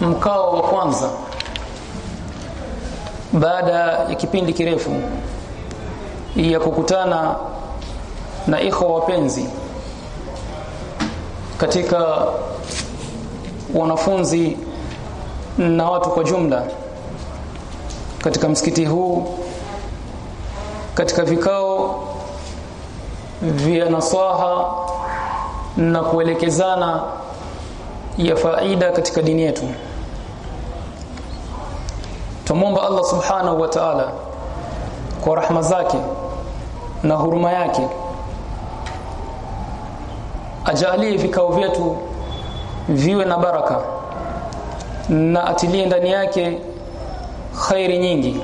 mkao wa kwanza baada ya kipindi kirefu ya kukutana na ikhwa wapenzi katika wanafunzi na watu kwa jumla katika msikiti huu katika vikao vya nasaha na kuelekezana ya faida katika dini yetu tumomba Allah subhanahu wa ta'ala kwa rahma zake na huruma yake. Ajalie vikao vyetu viwe na baraka na atilie ndani yake khairi nyingi.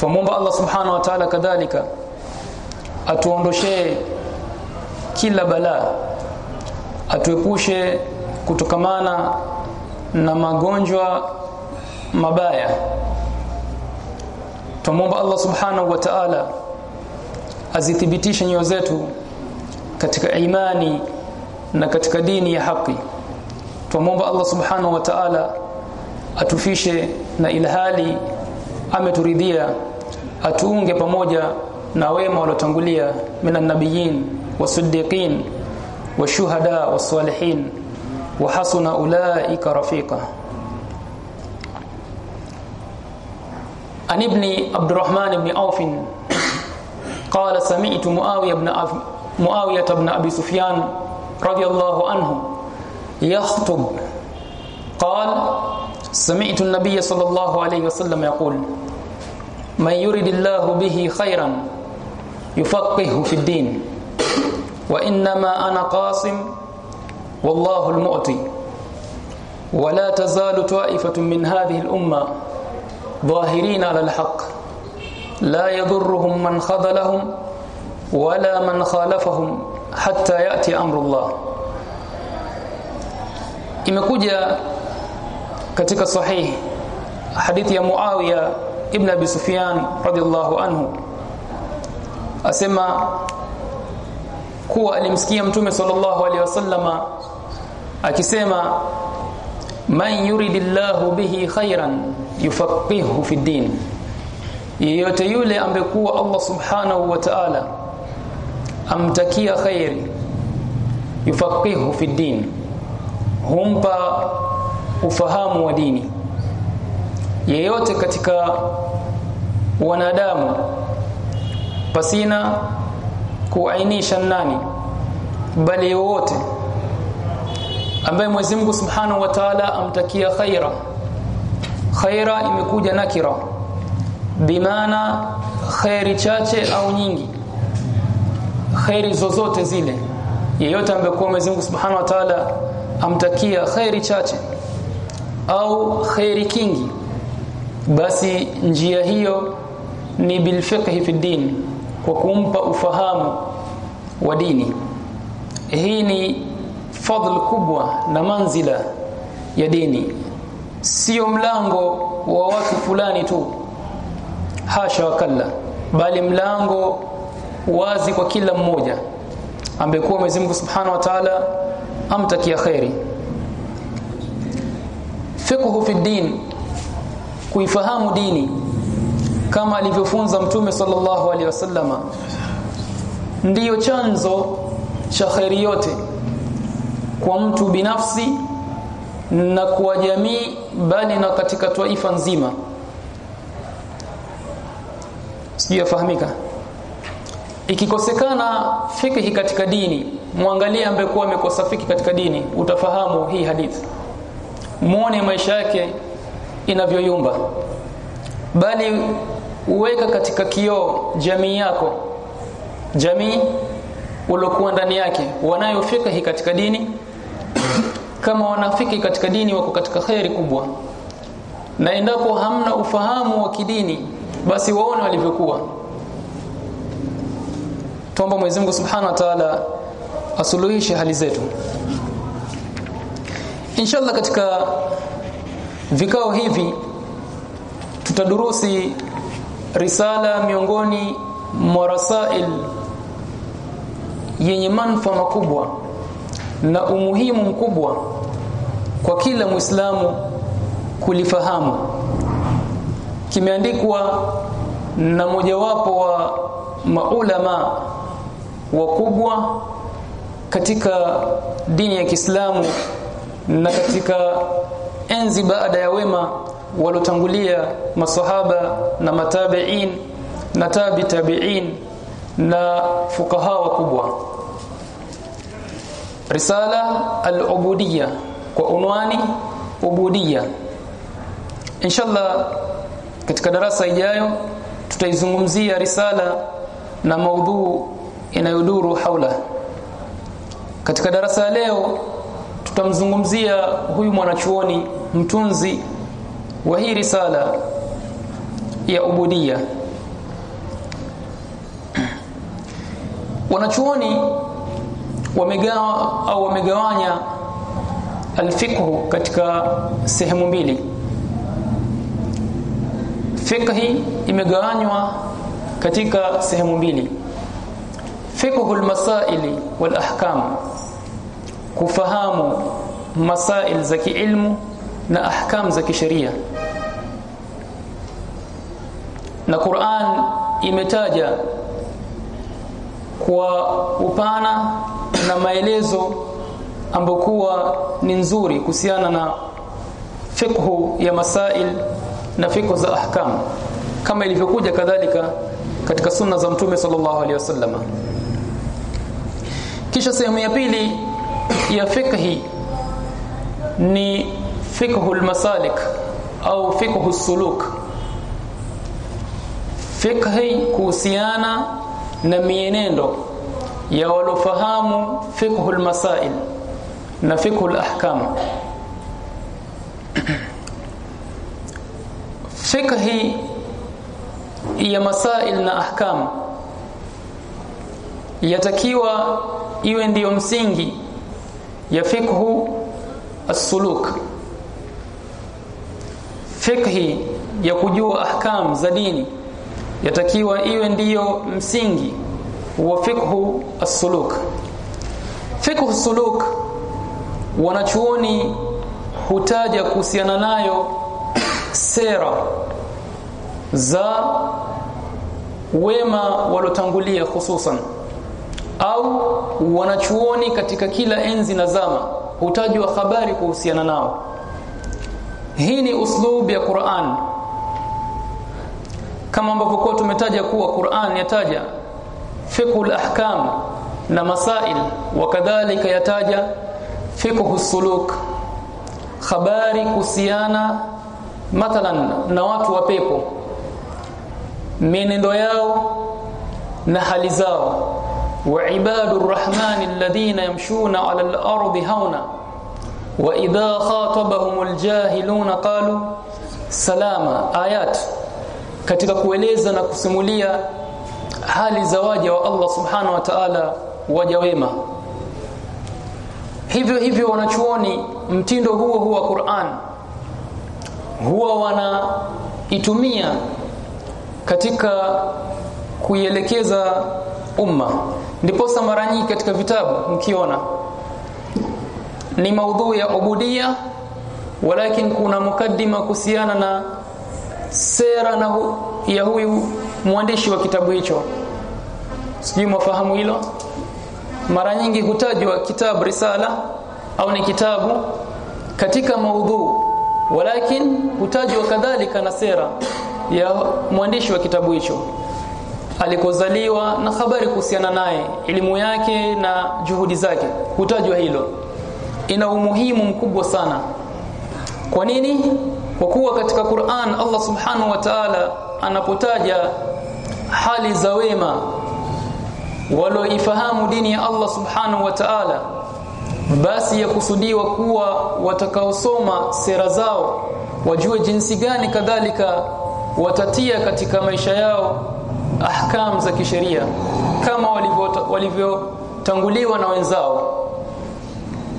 Tumomba Allah subhanahu wa ta'ala kadhalika atuondoshee kila balaa atuepushe kutokamana na magonjwa mabaya. Tumomba Allah subhanahu wa ta'ala azithibitishe nyoyo zetu katika imani na katika dini ya haki. Tumomba Allah subhanahu wa ta'ala atufishe na ilhali ameturidhia atuunge pamoja na wema waliotangulia minan nabiyyin wasiddiqin washuhada wasalihin wa hasuna ulaika rafiqa. عن ابن عبد الرحمن بن عوف قال سمعت معاوية بن. معاوية بن أبي سفيان رضي الله عنه يخطب قال سمعت النبي صلى الله عليه وسلم يقول من يرد الله به خيرا يفقهه في الدين وإنما أنا قاسم والله المؤتي ولا تزال طائفة من هذه الأمة ظاهرين على الحق لا يضرهم من خذلهم ولا من خالفهم حتى ياتي أمر الله imekuja katika sahih hadithi ya Muawiya ibn Abi Sufyan radhiyallahu anhu asema kuwa alimsikia mtume sallallahu alaihi wasallama akisema man yuridillahu bihi khairan yufaqihu fi din. Yeyote yule ambekuwa Allah subhanahu wa ta'ala amtakia khairi yufaqihu fi din. Humpa ufahamu wa dini. Yeyote katika wanadamu pasina kuainisha nani bali wote ambaye Mwenyezi Mungu Subhanahu wa Ta'ala amtakia khaira khaira imekuja nakira bimaana khairi chache au nyingi. Khairi zozote zile. Yeyote ambaye kwa Mwenyezi Mungu Subhanahu wa Ta'ala amtakia khairi chache au khairi kingi basi njia hiyo ni bilfiqhi fi din kwa kumpa ufahamu wa dini. Hii ni fadl kubwa na manzila ya dini sio mlango wa watu fulani tu. Hasha wakalla. Bali mlango wazi kwa kila mmoja. Ambekuwa Mwenyezi Mungu Subhanahu wa Ta'ala amtakia khairi fiqhu fi din. Kuifahamu dini. Kama alivyofunza mtume sallallahu alaihi wasallama. Ndiyo chanzo cha khairi yote. Kwa mtu binafsi na kwa jamii bali na katika taifa nzima. Sijafahamika ikikosekana fikhi katika dini muangalie ambaye kuwa amekosa fikhi katika dini utafahamu hii hadithi. Muone maisha yake inavyoyumba. Bali uweka katika kioo jamii yako jamii uliokuwa ndani yake wanayo fikhi katika dini kama wanafiki katika dini wako katika khairi kubwa. Na endapo hamna ufahamu wa kidini basi waone walivyokuwa. Tuombe Mwenyezi Mungu Subhanahu wa Ta'ala asuluhishe hali zetu. Inshallah katika vikao hivi tutadurusi risala miongoni mwa rasail yenye manufaa makubwa na umuhimu mkubwa kwa kila Muislamu kulifahamu. Kimeandikwa na mojawapo wa maulama wakubwa katika dini ya Kiislamu na katika enzi baada ya wema walotangulia masahaba na matabiin na tabi tabiin na fukaha wakubwa risala al-ubudiyya kwa unwani ubudiyya. Inshallah katika darasa ijayo tutaizungumzia risala na maudhuu inayoduru haula. Katika darasa leo tutamzungumzia huyu mwanachuoni mtunzi wa hii risala ya ubudia wanachuoni wamegawa au wamegawanya alfiqhu katika sehemu mbili. Fiqhi imegawanywa katika sehemu mbili. Fiqhu almasaili wal ahkam kufahamu masail za kiilmu na ahkam za kisheria. Na Qur'an imetaja kwa upana na maelezo ambokuwa ni nzuri kuhusiana na fiqhu ya masail na fiqhu za ahkam. Kama ilivyokuja kadhalika katika sunna za mtume sallallahu alaihi wasallam. Kisha sehemu ya pili ya fiqhi ni fiqhu almasalik au fiqhu suluk. Fiqhi kuhusiana na mienendo ya walofahamu fiqhu almasail na fiqhu alahkam fikhi ya masail na ahkam yatakiwa iwe ndiyo msingi ya fikhu as-suluk. Fiqhi ya kujua ahkam za dini yatakiwa iwe ndiyo msingi wa fiqhu as-suluk. Fiqhu as-suluk wanachuoni hutaja kuhusiana nayo sera za wema walotangulia hususan au wanachuoni katika kila enzi na zama hutajwa habari kuhusiana nao. Hii ni uslub ya Qur'an kama ambavyo kwa tumetaja kuwa Qur'an yataja fiqhul ahkam na masail wakadhalika yataja fiqhus suluk habari kuhusiana mathalan na watu wa pepo mienendo yao na hali zao. Wa ibadur rahmani alladhina yamshuna ala al-ardi hauna wa idha khatabahumul jahiluna qalu salama ayat katika kueleza na kusimulia hali za waja wa Allah subhanahu wa ta'ala waja wema. Hivyo hivyo wanachuoni mtindo huo huo wa Qur'an huwa wanaitumia katika kuielekeza umma. Ndiposa mara nyingi katika vitabu mkiona ni maudhui ya ubudia walakin kuna mukaddima kuhusiana na sera na hu, ya huyu mwandishi wa kitabu hicho. Sijui mwafahamu hilo. Mara nyingi hutajwa kitabu risala au ni kitabu katika maudhu. Walakin hutajwa kadhalika na sera ya mwandishi wa kitabu hicho. Alikozaliwa na habari kuhusiana naye elimu yake na juhudi zake. Hutajwa hilo. Ina umuhimu mkubwa sana. Kwa nini kwa kuwa katika Qur'an Allah subhanahu wa ta'ala anapotaja hali za wema walioifahamu dini ya Allah subhanahu wa ta'ala basi yakusudiwa kuwa watakaosoma sera zao wajue jinsi gani kadhalika watatia katika maisha yao ahkam za kisheria kama walivyotanguliwa na wenzao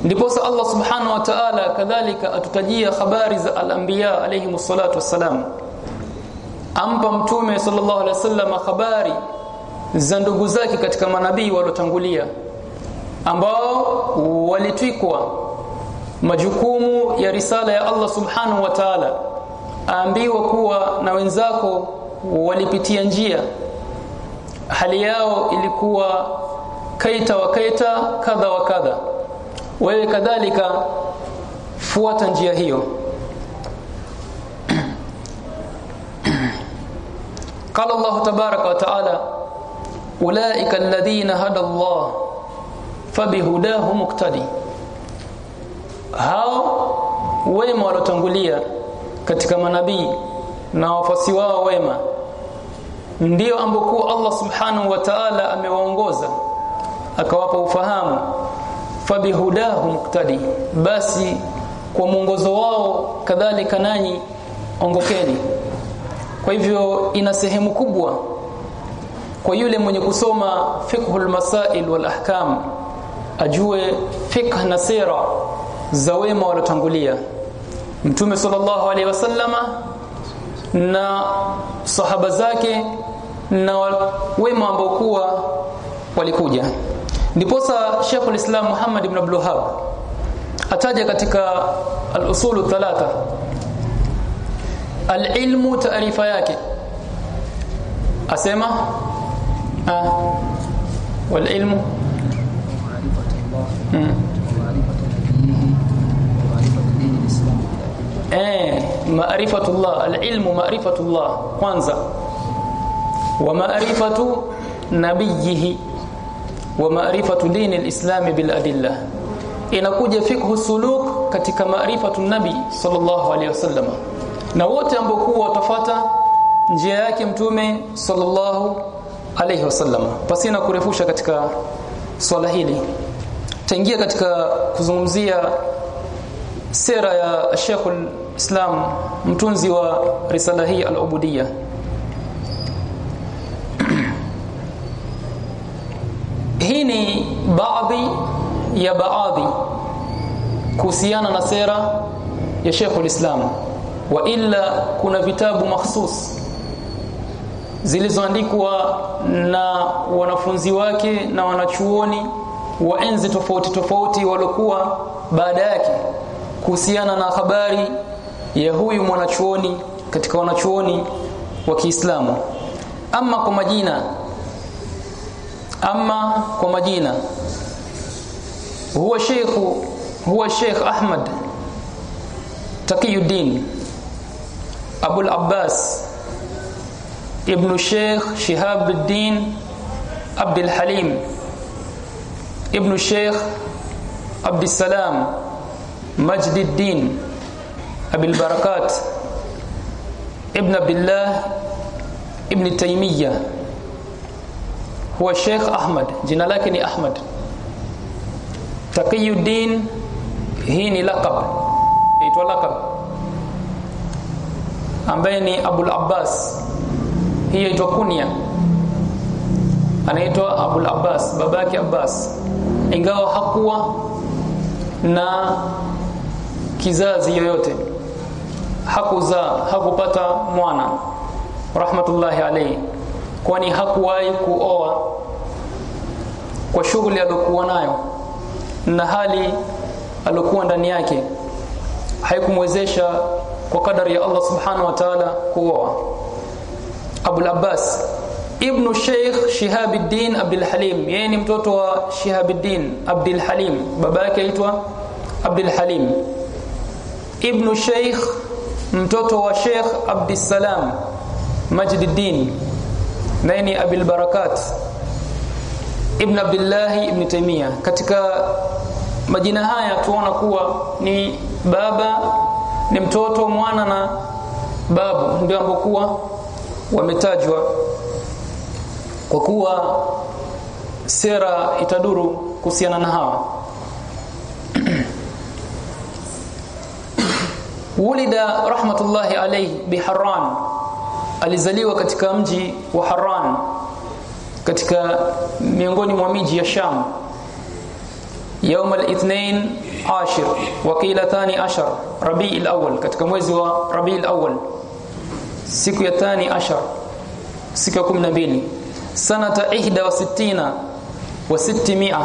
ndiposa Allah subhanahu wa ta'ala kadhalika atutajia habari za al-anbiya alayhi salatu wassalam. Ampa mtume sallallahu alaihi wasallam habari za ndugu zake katika manabii waliotangulia ambao walitwikwa majukumu ya risala ya Allah subhanahu wa ta'ala. Aambiwa kuwa na wenzako walipitia njia. Hali yao ilikuwa kaita wa kaita kadha wa kadha wewe kadhalika fuata njia hiyo قال الله تبارك وتعالى اولئك الذين هدى الله فبهداه مقتدي hao wema walotangulia katika manabii na wafasi wao wema ndio ambao Allah subhanahu wa ta'ala amewaongoza akawapa ufahamu fabihudahu muktadi basi kwa mwongozo wao kadhalika nanyi ongokeni. Kwa hivyo ina sehemu kubwa kwa yule mwenye kusoma fiqhul masail wal ahkam ajue fiqh na sira za wema walotangulia mtume sallallahu alaihi wasallama na sahaba zake na wema ambao kuwa walikuja ndiposa Sheikhul Islam Muhammad ibn Abdul Wahhab ataja katika al-usulu thalatha al-ilmu taarifa yake. Asema ah wal-ilmu eh maarifatullah al-ilmu maarifatullah kwanza. Wa maarifatu nabiyihi wa ma'rifatu dini al-islam bil adillah. Inakuja fikhu suluk katika ma'rifatu nabi sallallahu alayhi wasallam. Na wote ambao kuwa watafata njia yake mtume sallallahu alayhi wasallam. Pasina kurefusha katika swala hili. Taingia katika kuzungumzia sera ya Sheikhul Islam mtunzi wa risala hii al-ubudiyya hii ni baadhi ya baadhi kuhusiana na sera ya Sheikhul Islam. Wa illa kuna vitabu mahsus zilizoandikwa na wanafunzi wake na wanachuoni wa enzi tofauti tofauti waliokuwa baada yake kuhusiana na habari ya huyu mwanachuoni katika wanachuoni wa Kiislamu. Ama kwa majina ama kwa majina huwa Sheikh huwa Sheikh Ahmad Taqiyuddin Abu al-Abbas ابن الشيخ شهاب الدين عبد الحليم ابن الشيخ عبد السلام مجد الدين أبي البركات ابن عبد الله ابن تيمية. huwa Sheikh Ahmad. Jina lake ni Ahmad. Taqiyuddin hii ni laqab. Inaitwa laqab. Ambaye ni Abul Abbas. Hii inaitwa kunya. Anaitwa Abul Abbas babake Abbas. Ingawa hakuwa na kizazi yoyote. Hakuzaa hakupata mwana. Rahmatullahi alayhi kwani hakuwahi kuoa kwa shughuli aliyokuwa nayo na hali aliyokuwa ndani yake haikumwezesha kwa kadari ya Allah subhanahu wa ta'ala kuoa. Abu Abbas ibn Sheikh Shihabuddin Abdul Halim yeye ni mtoto wa Shihabuddin Abdul Halim baba yake aitwa Abdul Halim. Ibn Sheikh mtoto wa Sheikh Abdul Salam Majduddin naye ni Abil Barakat ibn Abdullah ibn Taymiyyah katika majina haya tuona kuwa ni baba ni mtoto mwana na babu. Ndio ambokuwa wametajwa. Kwa kuwa sera itaduru kuhusiana na hawa. Wulida rahmatullahi alayhi biharran alizaliwa katika mji wa Harran katika miongoni mwa miji ya Sham يوم الاثنين عاشر وقيل ثاني عشر ربيع الأول katika mwezi wa Rabi al-Awwal siku ya thani ashar siku ya 12 sanata 61 wa 600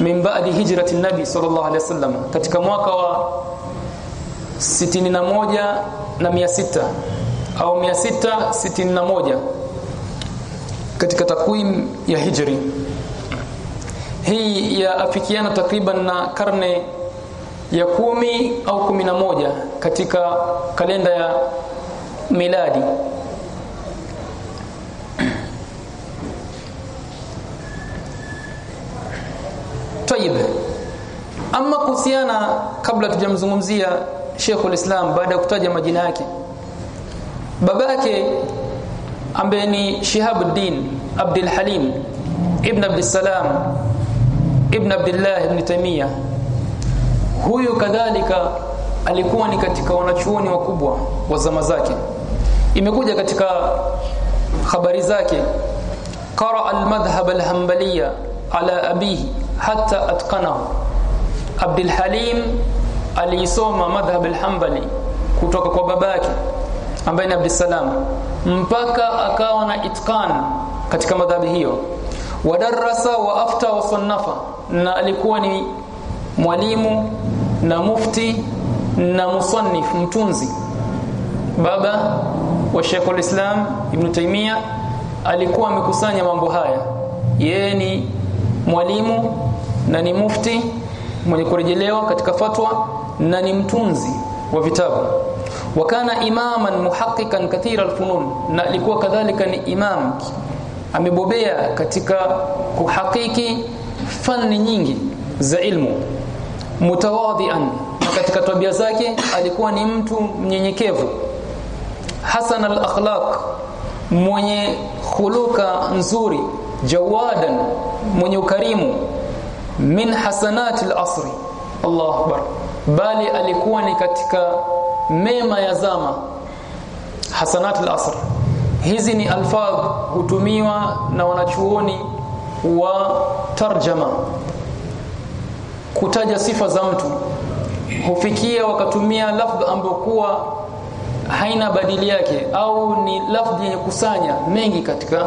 min ba'di hijrati nabi sallallahu alaihi wasallam katika mwaka wa 61 na 600 au 661 katika takwimu ya hijri. Hii ya afikiana takriban na karne ya kumi au kumi na moja katika kalenda ya miladi. Tayib ama kuhusiana kabla tujamzungumzia Sheikh Islam baada ya kutaja majina yake babake ambaye ni Shihabuddin Abdul Halim ibn Abdul Salam ibn Abdullah ibn Taymiyyah huyu kadhalika alikuwa ni katika wanachuoni wakubwa wa zama zake. Imekuja katika habari zake. Qara al-madhhab al-hanbaliyya ala abihi hatta atqanahu. Abdul Halim aliisoma madhhab al-hanbali kutoka kwa babake ambaye ni Abdussalam mpaka akawa na itqan katika madhabi hiyo. Wadarasa wa afta wa sannafa na alikuwa ni mwalimu na mufti na musannif mtunzi. Baba wa Sheikhul Islam Ibn Taymiyyah alikuwa amekusanya mambo haya. Yeye ni mwalimu na ni mufti mwenye kurejelewa katika fatwa na ni mtunzi wa vitabu wakana imaman muhaqqiqan kathira alfunun. Na alikuwa kadhalika ni imam. Amebobea katika kuhakiki fani nyingi za ilmu. Mutawadhian katika tabia zake alikuwa ni mtu mnyenyekevu. Hasan al-akhlaq. Mwenye khuluka nzuri. Jawadan. Mwenye ukarimu. Min hasanati al-asri. Akbar. Bali alikuwa ni katika mema ya zama. Hasanat al-asr. Hizi ni alfadh hutumiwa na wanachuoni wa tarjama. Kutaja sifa za mtu. Hufikia wakatumia lafdh ambayo kuwa haina badili yake au ni lafdhi yenye kusanya mengi katika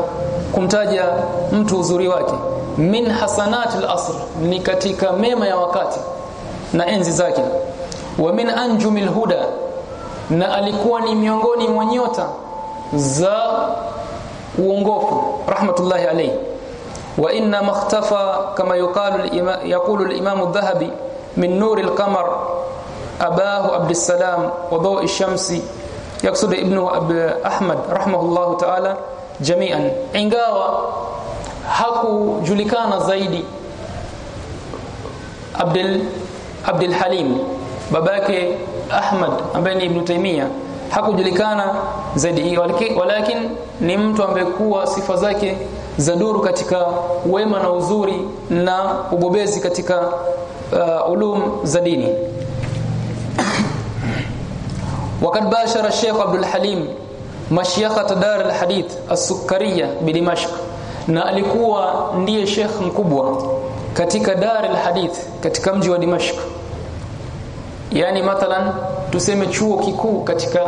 kumtaja mtu uzuri wake. Min hasanat al-asr ni katika mema ya wakati na enzi zake. Wa min anjumil huda na alikuwa ni miongoni mwa nyota za uongofu rahmatullahi alayhi. Wa inna makhtafa kama yuqalu yaqulu al-imam adh-dhahabi min nur al-qamar abahu abd wa daw ash-shamsi yaksudu ibnu ahmad rahmahullahu ta'ala jami'an. Ingawa hakujulikana zaidi Abdul Abdul Halim babake Ahmad ambaye ni Ibn Taymiyyah hakujulikana zaidi walakin ni mtu ambaye kuwa sifa zake za duru katika wema na uzuri na ubobezi katika uh, ulum za dini وقد باشر الشيخ عبد الحليم مشيخة دار الحديث السكرية بدمشق na alikuwa ndiye sheikh mkubwa katika dar al-hadith katika mji wa Dimashq yani mathalan tuseme chuo kikuu katika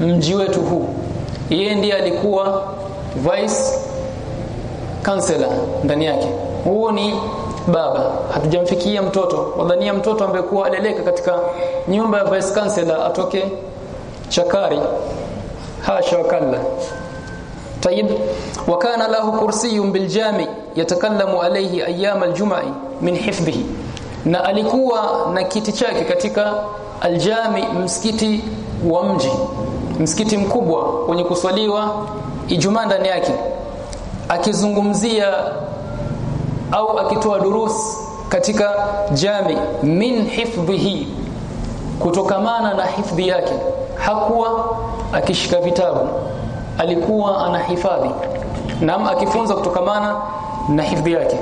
mji wetu huu yeye ndiye alikuwa vice chancellor ndani yake huo ni baba hatujamfikia mtoto wadhania mtoto ambaye kuwa aleleka katika nyumba ya vice chancellor atoke chakari hasha wakalla طيب وكان له كرسي بالجامع يتكلم عليه ايام الجمعه من حفظه na alikuwa na kiti chake katika aljami msikiti wa mji msikiti mkubwa wenye kuswaliwa ijumaa ndani yake akizungumzia au akitoa durus katika jami min hifdhihi kutokamana na hifdhi yake. Hakuwa akishika vitabu alikuwa anahifadhi na akifunza kutokamana na hifdhi yake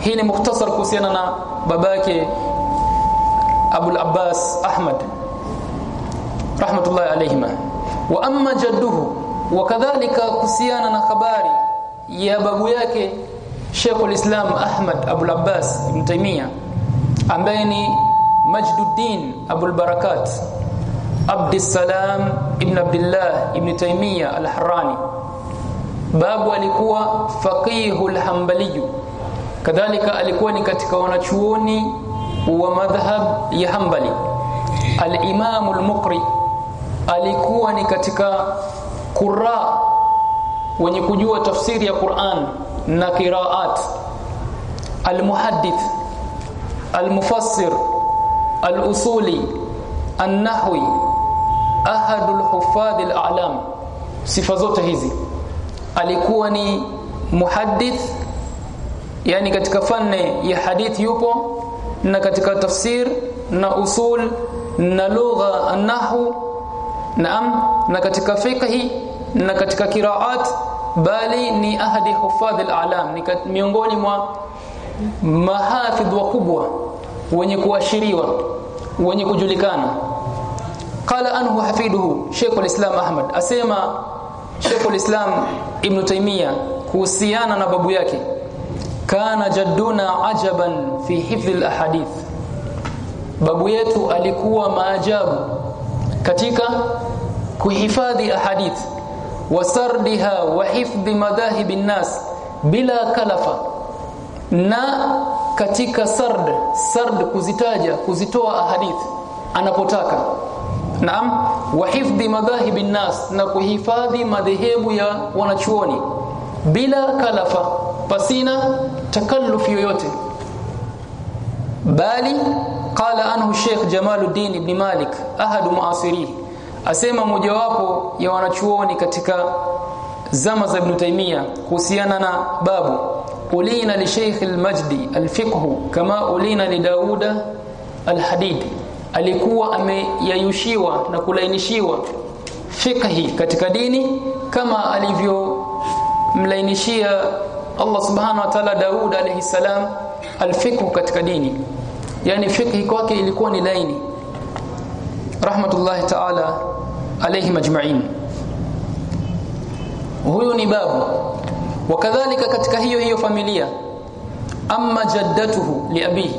hii ni mukhtasar kuhusiana na babake Abul Abbas Ahmad rahmatullahi alayhima. Wa amma jadduhu wakadhalika kuhusiana na habari ya babu yake Sheikh al-Islam Ahmad Abu Abbas Ibn Taymiyyah ambaye ni Majduddin Abu al-Barakat Abdussalam Ibn Abdullah Ibn Taymiyyah al-Harrani. Babu alikuwa faqihul hanbali kadhalika alikuwa ni katika wanachuoni wa madhhab ya Hanbali. al-Imam al-Muqri alikuwa ni katika qurra wenye kujua tafsiri ya Qur'an na qiraat. Al-muhaddith al-mufassir al-usuli an-nahwi ahadul huffadh al-a'lam. Sifa zote hizi. Alikuwa ni muhaddith yani katika fanne ya hadith yupo na katika tafsir na usul na lugha an-nahwu naam na katika fiqhi na katika qiraat bali ni ahadi hufadh al-a'lam ni miongoni mwa mahafidh wakubwa wenye kuashiriwa wenye kujulikana. Qala anhu hafiduhu Sheikh al-Islam Ahmad. Asema Sheikh al-Islam Ibn Taymiyyah kuhusiana na babu yake kana jadduna ajaban fi hifdhi al-ahadith babu yetu alikuwa maajabu katika kuhifadhi ahadith. Wasardiha wa hifdhi madahib an-nas bila kalafa. Na katika sard sard kuzitaja kuzitoa ahadith anapotaka. Naam wa hifdhi madahib an-nas na kuhifadhi madhehebu ya wanachuoni bila kalafa pasina takalluf yoyote. Bali qala anhu Sheikh Jamaluddin ibn Malik ahadu muasiri. Asema mojawapo ya wanachuoni katika zama za Ibn Taymiyyah kuhusiana na babu ulina li Sheikh al-Majdi al-fiqh kama ulina li Dauda al-Hadid. Alikuwa ameyayushiwa na kulainishiwa fikhi katika dini kama alivyo mlainishia Allah subhanahu wa ta'ala Daud alayhi salam al-fiqh katika dini. Yani fiqhi kwake ilikuwa ni laini. Rahmatullahi ta'ala alayhi majma'in. Huyu ni babu. Wakadhalika katika hiyo hiyo familia amma jaddatuhu liabihi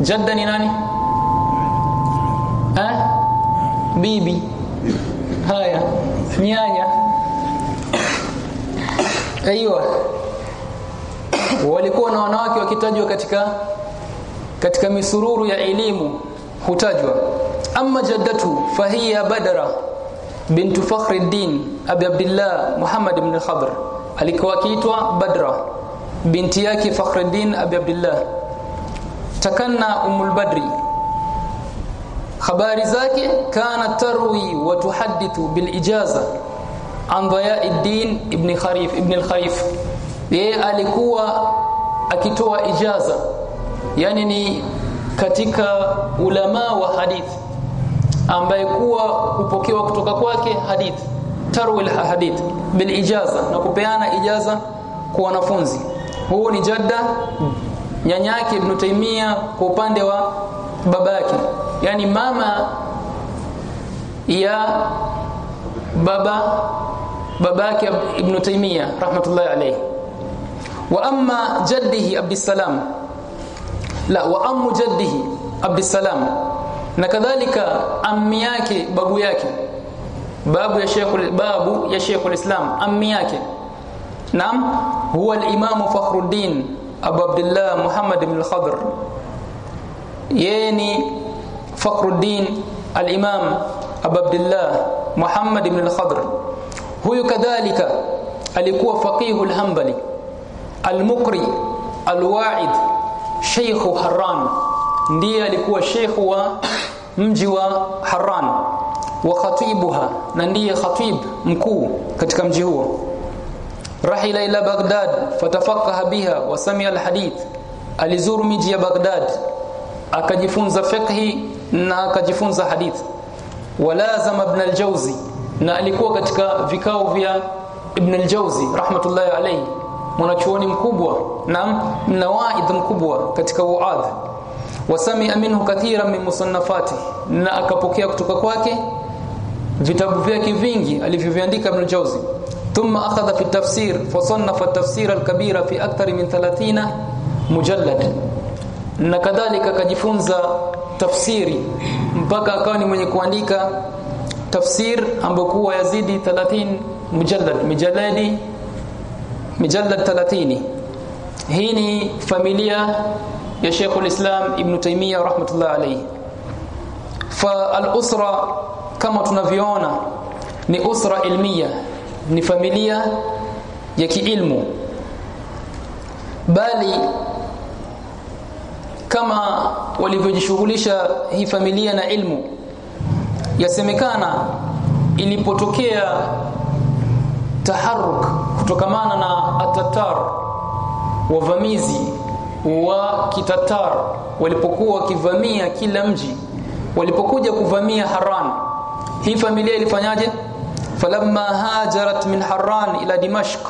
jadda ni nani? Eh bibi. Haya. Nyanya aiywa walikuwa na wanawake wakitajwa katika katika misururu ya elimu hutajwa. Amma jaddatu fahiya badra bintu fakhruddin abi abdullah muhammad ibn khadr alikuwa akiitwa badra binti yake fakhruddin abi abdullah takanna umul badri. Habari zake kana tarwi wa tuhaddithu bil ijaza an Dayauddin ibn Kharif ibn al-Kharif. Yeye alikuwa akitoa ijaza. Yani ni katika ulama wa hadith ambaye kuwa kupokewa kutoka kwake hadith tarwil hadith bil ijaza na kupeana ijaza kwa wanafunzi. Huu ni jadda nyanyake ibn Taimia kwa upande wa babake. Yani mama ya baba babake ibn Taimia rahmatullahi alayhi wa amma jaddihi Abdussalam la wa ammu jaddihi Abdussalam na kadhalika ammi yake babu yake babu ya Sheikh babu ya Sheikh al-Islam ammi yake naam huwa al-Imam Fakhruddin Abu Abdullah Muhammad ibn al-Khadr yeye ni Fakhruddin al-Imam Abu Abdullah Muhammad ibn al-Khadr. Huyu kadhalika alikuwa faqihul hanbali al-muqri al-wa'id Sheikh Harran. Ndiye alikuwa sheikh wa mji wa Harran wa khatibuha na ndiye khatib mkuu katika mji huo. Rahila ila Baghdad fatafaqaha biha wa samia alhadith. Alizuru miji ya Baghdad akajifunza fiqhi na akajifunza hadith walazama ibn al-Jawzi na alikuwa katika vikao vya ibn al-Jawzi rahmatullahi alayhi mwanachuoni mkubwa na mnawaidh mkubwa katika uadh wasami minhu kathiran min musannafati na akapokea kutoka kwake vitabu vyake vingi alivyoviandika Ibn Jawzi thumma akhadha fi tafsir fasannafa at-tafsir al-kabira fi akthar min 30 mujallad na kadhalika akajifunza tafsiri mpaka akawa ni mwenye kuandika tafsir ambayo kuwa yazidi 30 mujallad mijaladi mijallad 30 hii ni familia ya Sheikh al-Islam Ibn Taymiyyah rahmatullah alayhi. Fa al-usra kama tunavyoona ni usra ilmiya ni familia ya kiilmu. Bali kama walivyojishughulisha hii familia na ilmu. Yasemekana ilipotokea taharuk kutokamana na atatar wavamizi wa kitatar walipokuwa wakivamia kila mji walipokuja kuvamia Haran hii familia ilifanyaje? Falamma hajarat min Haran ila Dimashq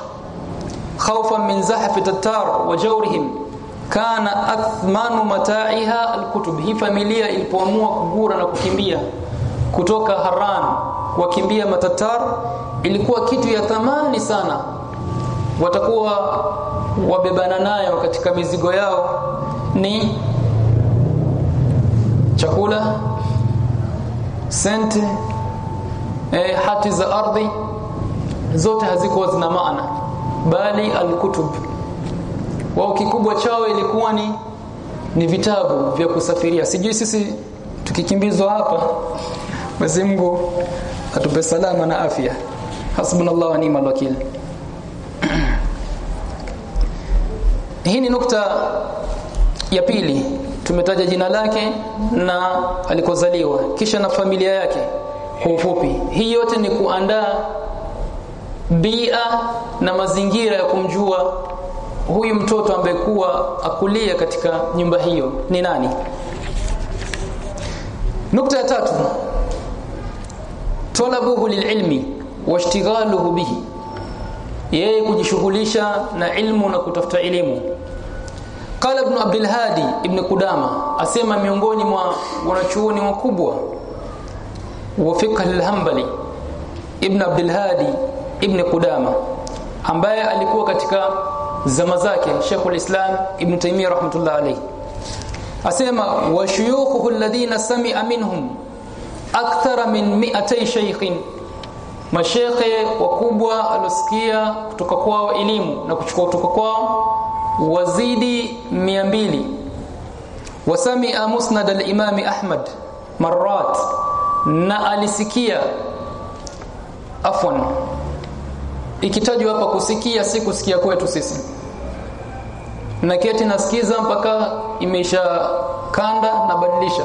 khawfan min zahf tatar wa jawrihim kana athmanu mata'iha alkutub. Hii familia ilipoamua kugura na kukimbia kutoka Haran wakimbia matatar ilikuwa kitu ya thamani sana. Watakuwa wabebana nayo katika mizigo yao ni chakula sente eh, hati za ardhi. Zote hazikuwa zina maana bali alkutub wao kikubwa chao ilikuwa ni ni vitabu vya kusafiria. Sijui sisi tukikimbizwa hapa basi Mungu atupe salama na afya. Hasbunallahu wa ni'mal wakil. Hii ni nukta ya pili. Tumetaja jina lake na alikozaliwa kisha na familia yake kwa ufupi. Hii yote ni kuandaa bia na mazingira ya kumjua huyu mtoto ambaye kuwa akulia katika nyumba hiyo ni nani? Nukta ya tatu. Talabuhu lililmi washtighaluhu bihi. Yeye kujishughulisha na ilmu na kutafuta elimu. Qala ibn abdul hadi ibn kudama asema miongoni mwa wanachuoni wakubwa wa fiqh al-hanbali ibn abdul hadi ibn kudama ambaye alikuwa katika zama zake Sheikh al-Islam Ibn Taymiyyah rahmatullah alayhi. Asema wa shuyukhuhu alladhina sami'a minhum akthara min 200 shaykhin. Mashekhe wakubwa alosikia kutoka kwao elimu na kuchukua kutoka kwao wazidi 200 wasami'a musnad al-imam Ahmad marrat na alisikia. Afwan ikitajwa hapa kusikia si kusikia kwetu sisi na keti nasikiza mpaka imeisha kanda na badilisha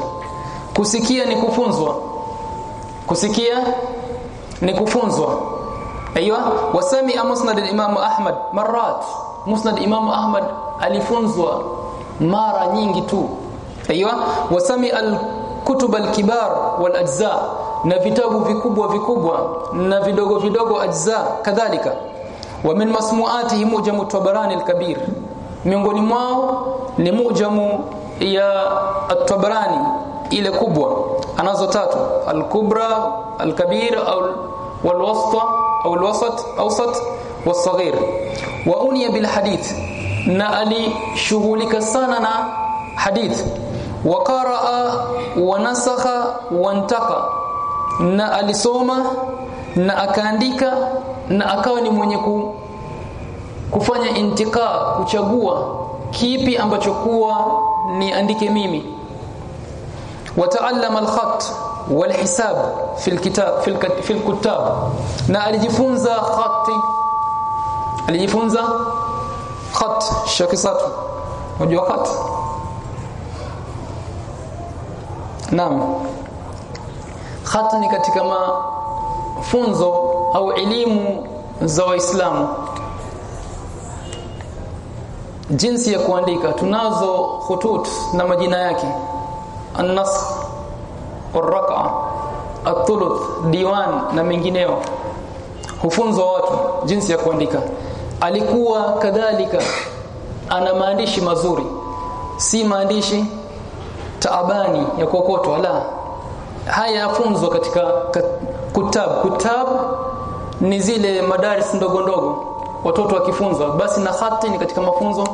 kusikia ni kufunzwa. Kusikia ni kufunzwa. Aiywa wasami musnad al-imam ahmad marat. Musnad imam ahmad alifunzwa mara nyingi tu. Aiywa wasami al-kutub al-kibar wal ajza na vitabu vikubwa vikubwa na vidogo vidogo ajza kadhalika. Wa min masmuatihi mujamu tabarani al-kabir miongoni mwao ni mujamu ya at-Tabrani ile kubwa. Anazo tatu al-kubra al-kabir au wal-wasta au al-wasat awsat was-saghir wa uniya bil hadith na alishughulika sana na hadith. Wa qaraa wa nasakha wa antaka na alisoma na akaandika na akawa ni mwenye kufanya intika kuchagua kipi ambacho kuwa niandike mimi. Wataallama alkhat walhisab fi alkitab fi alkutab na alijifunza khati alijifunza khat shakisatu unajua khat? Naam. Khat ni katika mafunzo au elimu za waislamu jinsi ya kuandika. Tunazo khutut na majina yake. An-nasr ar-raq'a at-thuluth diwan na mengineo. Hufunzwa watu jinsi ya kuandika. Alikuwa kadhalika. Ana maandishi mazuri. Si maandishi taabani ya kuokotwa la. Haya yafunzwa katika kutab. Kutab ni zile madaris ndogo ndogo. Watoto wakifunzwa. Basi na khati ni katika mafunzo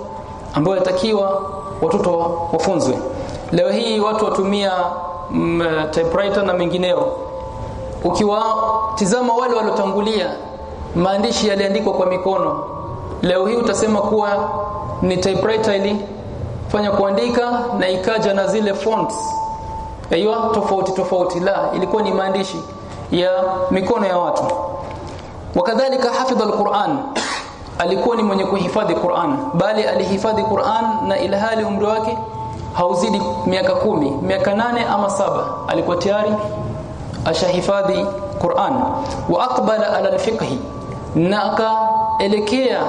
ambayo yatakiwa watoto wafunzwe. Leo hii watu watumia mm, typewriter na mengineo. Ukiwatizama wale waliotangulia maandishi yaliandikwa kwa mikono. Leo hii utasema kuwa ni typewriter ili fanya kuandika na ikaja na zile fonts. Aiyo tofauti tofauti. La ilikuwa ni maandishi ya mikono ya watu. Wakadhalika hafidha alquran alikuwa ni mwenye kuhifadhi Qur'an bali alihifadhi Qur'an na ilhali umri wake hauzidi miaka kumi miaka nane ama saba. Alikuwa tayari ashahifadhi Qur'an. Wa aqbala ala alfiqh na akaelekea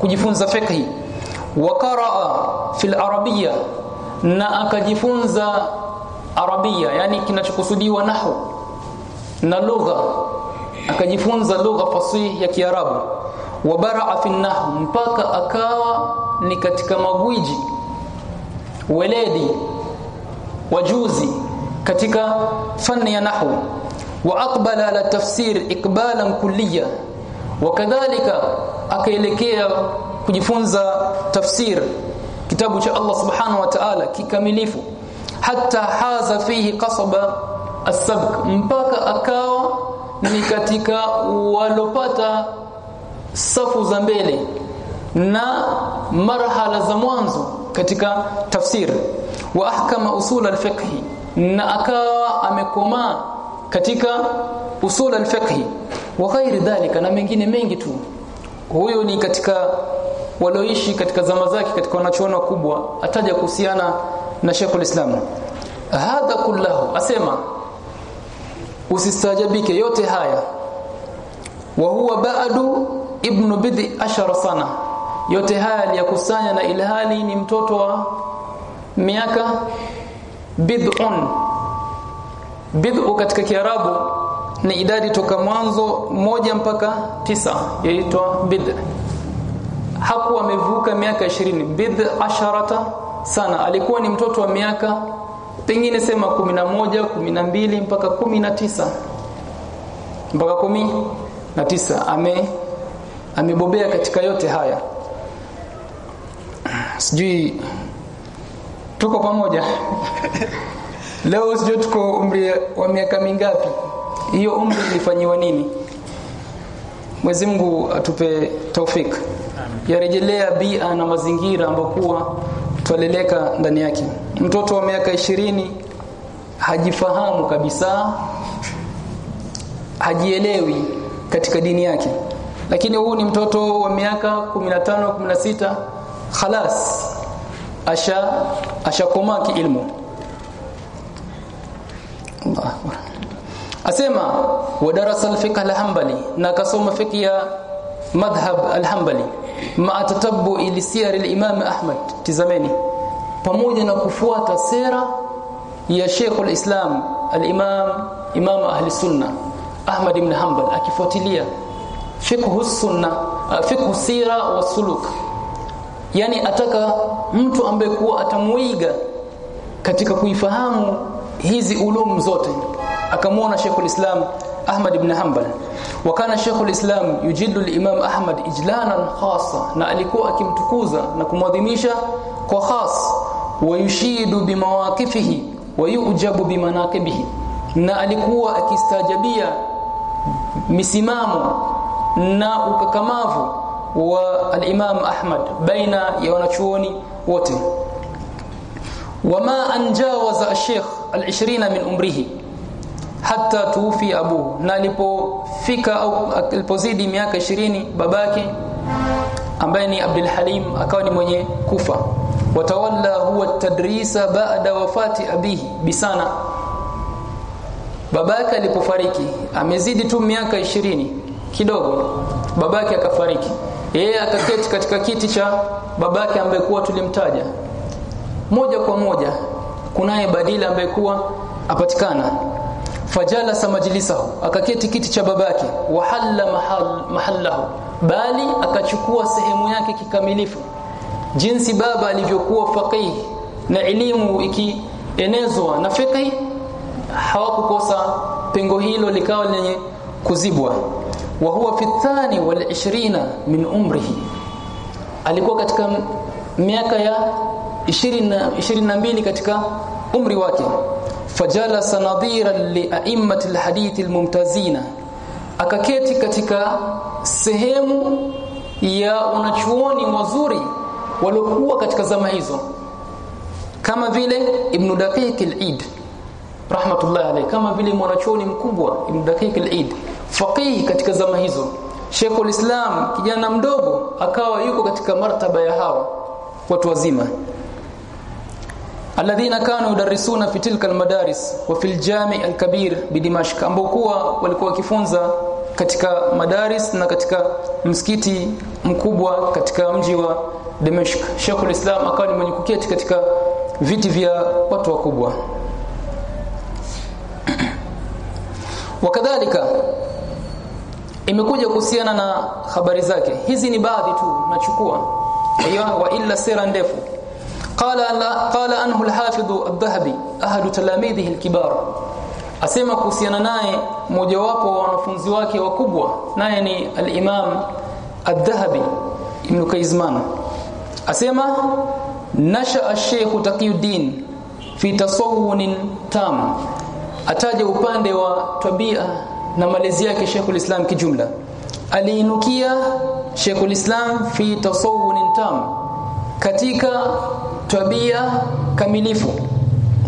kujifunza fiqh. Wa qaraa fil arabiyya na akajifunza arabia yani kinachokusudiwa nahwu na lugha. Akajifunza lugha fasihi ya Kiarabu wa baraa fi nahwu mpaka akawa ni katika magwiji weledi wajuzi katika fani ya nahwu. Wa aqbala ala tafsir iqbalan kulliya wakadhalika akaelekea kujifunza tafsir kitabu cha Allah subhanahu wa ta'ala kikamilifu. Hatta haza fihi qasaba as-sabq mpaka akawa ni katika walopata safu za mbele na marhala za mwanzo katika tafsir. Wa ahkama usul al-fiqh na akawa amekomaa katika usul al-fiqh. Wa ghairi dhalika na mengine mengi tu. Huyo ni katika walioishi katika zama zake katika wanachuoni wakubwa ataja kuhusiana na Sheikhul Islam. Hadha kullahu asema usistajabike yote haya. Wa huwa ba'du ibnu bid'i ashara sana. Yote haya aliyakusanya na ilhali ni mtoto wa miaka bid'un. Bid'u katika kiarabu ni idadi toka mwanzo moja mpaka tisa yaitwa bid hakuwa amevuka miaka 20 bid asharata sana. Alikuwa ni mtoto wa miaka pengine sema 11 12 mpaka 19 mpaka kumi na tisa. Ame amebobea katika yote haya. Sijui tuko pamoja? Leo sijui tuko umri wa miaka mingapi? Hiyo umri ilifanyiwa nini? Mwenyezi Mungu atupe taufik. Yarejelea bia na mazingira ambakuwa twaleleka ndani yake. Mtoto wa miaka ishirini hajifahamu kabisa hajielewi katika dini yake lakini huu ni mtoto wa miaka 15 16 khalas asha ashakoma kiilmu. Asema wadarasa al-fiqh al-hanbali na kasoma fiqh ya madhhab al-hanbali. Ma tatabbu ili siyar al-imam Ahmad. Tizameni. Pamoja na kufuata sera ya Sheikh al-Islam al-Imam Imam ahli sunna Ahmad ibn Hanbal akifuatilia fiqh sunna fiqh sira wa suluk. Yani ataka mtu ambaye kuwa atamuiga katika kuifahamu hizi ulum zote. Akamwona Sheikhul Islam Ahmad ibn Hanbal. Wakana Sheikhul Islam yujidu al-Imam Ahmad ijlanan khassa na alikuwa akimtukuza na kumwadhimisha kwa khas. Wa yushidu bimawaqifihi wayujabu bimanaqibihi na alikuwa akistajabia misimamo na ukakamavu wa al-Imam Ahmad baina ya wanachuoni wote. Wama anjawaza al-Sheikh al-20 min umrihi hata tufi abu na alipofika au alipozidi miaka 20 babake ambaye ni Abdul Halim akawa ni mwenye kufa. Watawalla huwa tadrisa baada wafati abihi bisana babake alipofariki amezidi tu miaka 20 kidogo. Babake akafariki. Yeye akaketi katika kiti cha babake ambaye kuwa tulimtaja. Moja kwa moja kunaye badila ambaye kuwa apatikana. Fajala majlisahu akaketi kiti cha babake. Wahalla mahal, mahallahu. Bali akachukua sehemu yake kikamilifu. Jinsi baba alivyokuwa faqih na elimu ikienezwa na fiqh hawakukosa pengo hilo likawa lenye kuzibwa wa huwa fi thani wal 20 min umrihi. Alikuwa katika miaka ya 20 22 katika umri wake. Fajalasa nadhiran li a'immati alhadith almumtazina akaketi katika sehemu ya wanachuoni wazuri waliokuwa katika zama hizo. Kama vile ibn daqiq al-eid rahmatullah alayhi. Kama vile mwanachuoni mkubwa ibn daqiq al-eid faqih katika zama hizo. Sheikhul Islam kijana mdogo akawa yuko katika martaba ya hawa watu wazima. Alladhina kanu yudarrisuna fi tilka almadaris wa fil jami' alkabir bidimashq ambokuwa walikuwa wakifunza katika madaris na katika msikiti mkubwa katika mji wa Damesk Sheikhul Islam akawa ni mwenye kuketi katika viti vya watu wakubwa. Wakadhalika imekuja kuhusiana na habari zake. Hizi ni baadhi tu nachukua. Hiyo wa illa sira ndefu. Qala qala anhu al-hafidh adh-dhahabi ahadu talamidhihi al-kibar. Asema kuhusiana naye mmoja wapo wa wanafunzi wake wakubwa naye ni al-imam adh-dhahabi ibn kaizman. Asema nasha ash-shaykh taqiyuddin fi tasawwun tam. Ataja upande wa tabia na malezi yake Sheikhul Islam kijumla. Aliinukia Sheikhul Islam fi tasawunin tam katika tabia kamilifu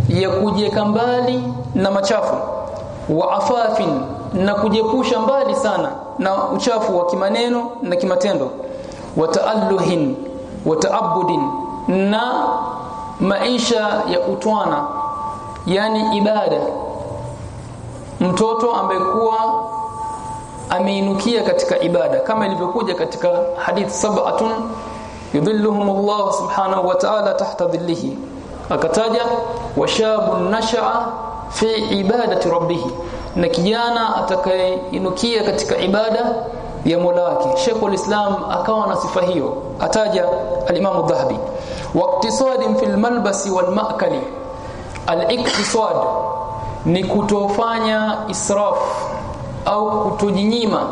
ya kujeka mbali na machafu wa afafin na kujepusha mbali sana na uchafu wa kimaneno na kimatendo wa taalluhin wa taabudin na maisha ya utwana yani ibada mtoto ambaye ameinukia katika ibada kama ilivyokuja katika hadith sab'atun yudhilluhum Allah subhanahu wa ta'ala tahta dhillihi. Akataja washabun nasha'a fi ibadati rabbih na kijana atakayeinukia katika ibada ya Mola wake. Sheikh Islam akawa na sifa hiyo. Ataja al-Imam adh-Dhahabi waqtisadin fil malbasi wal ma'kali. Al-iktisad ni kutofanya israf au kutojinyima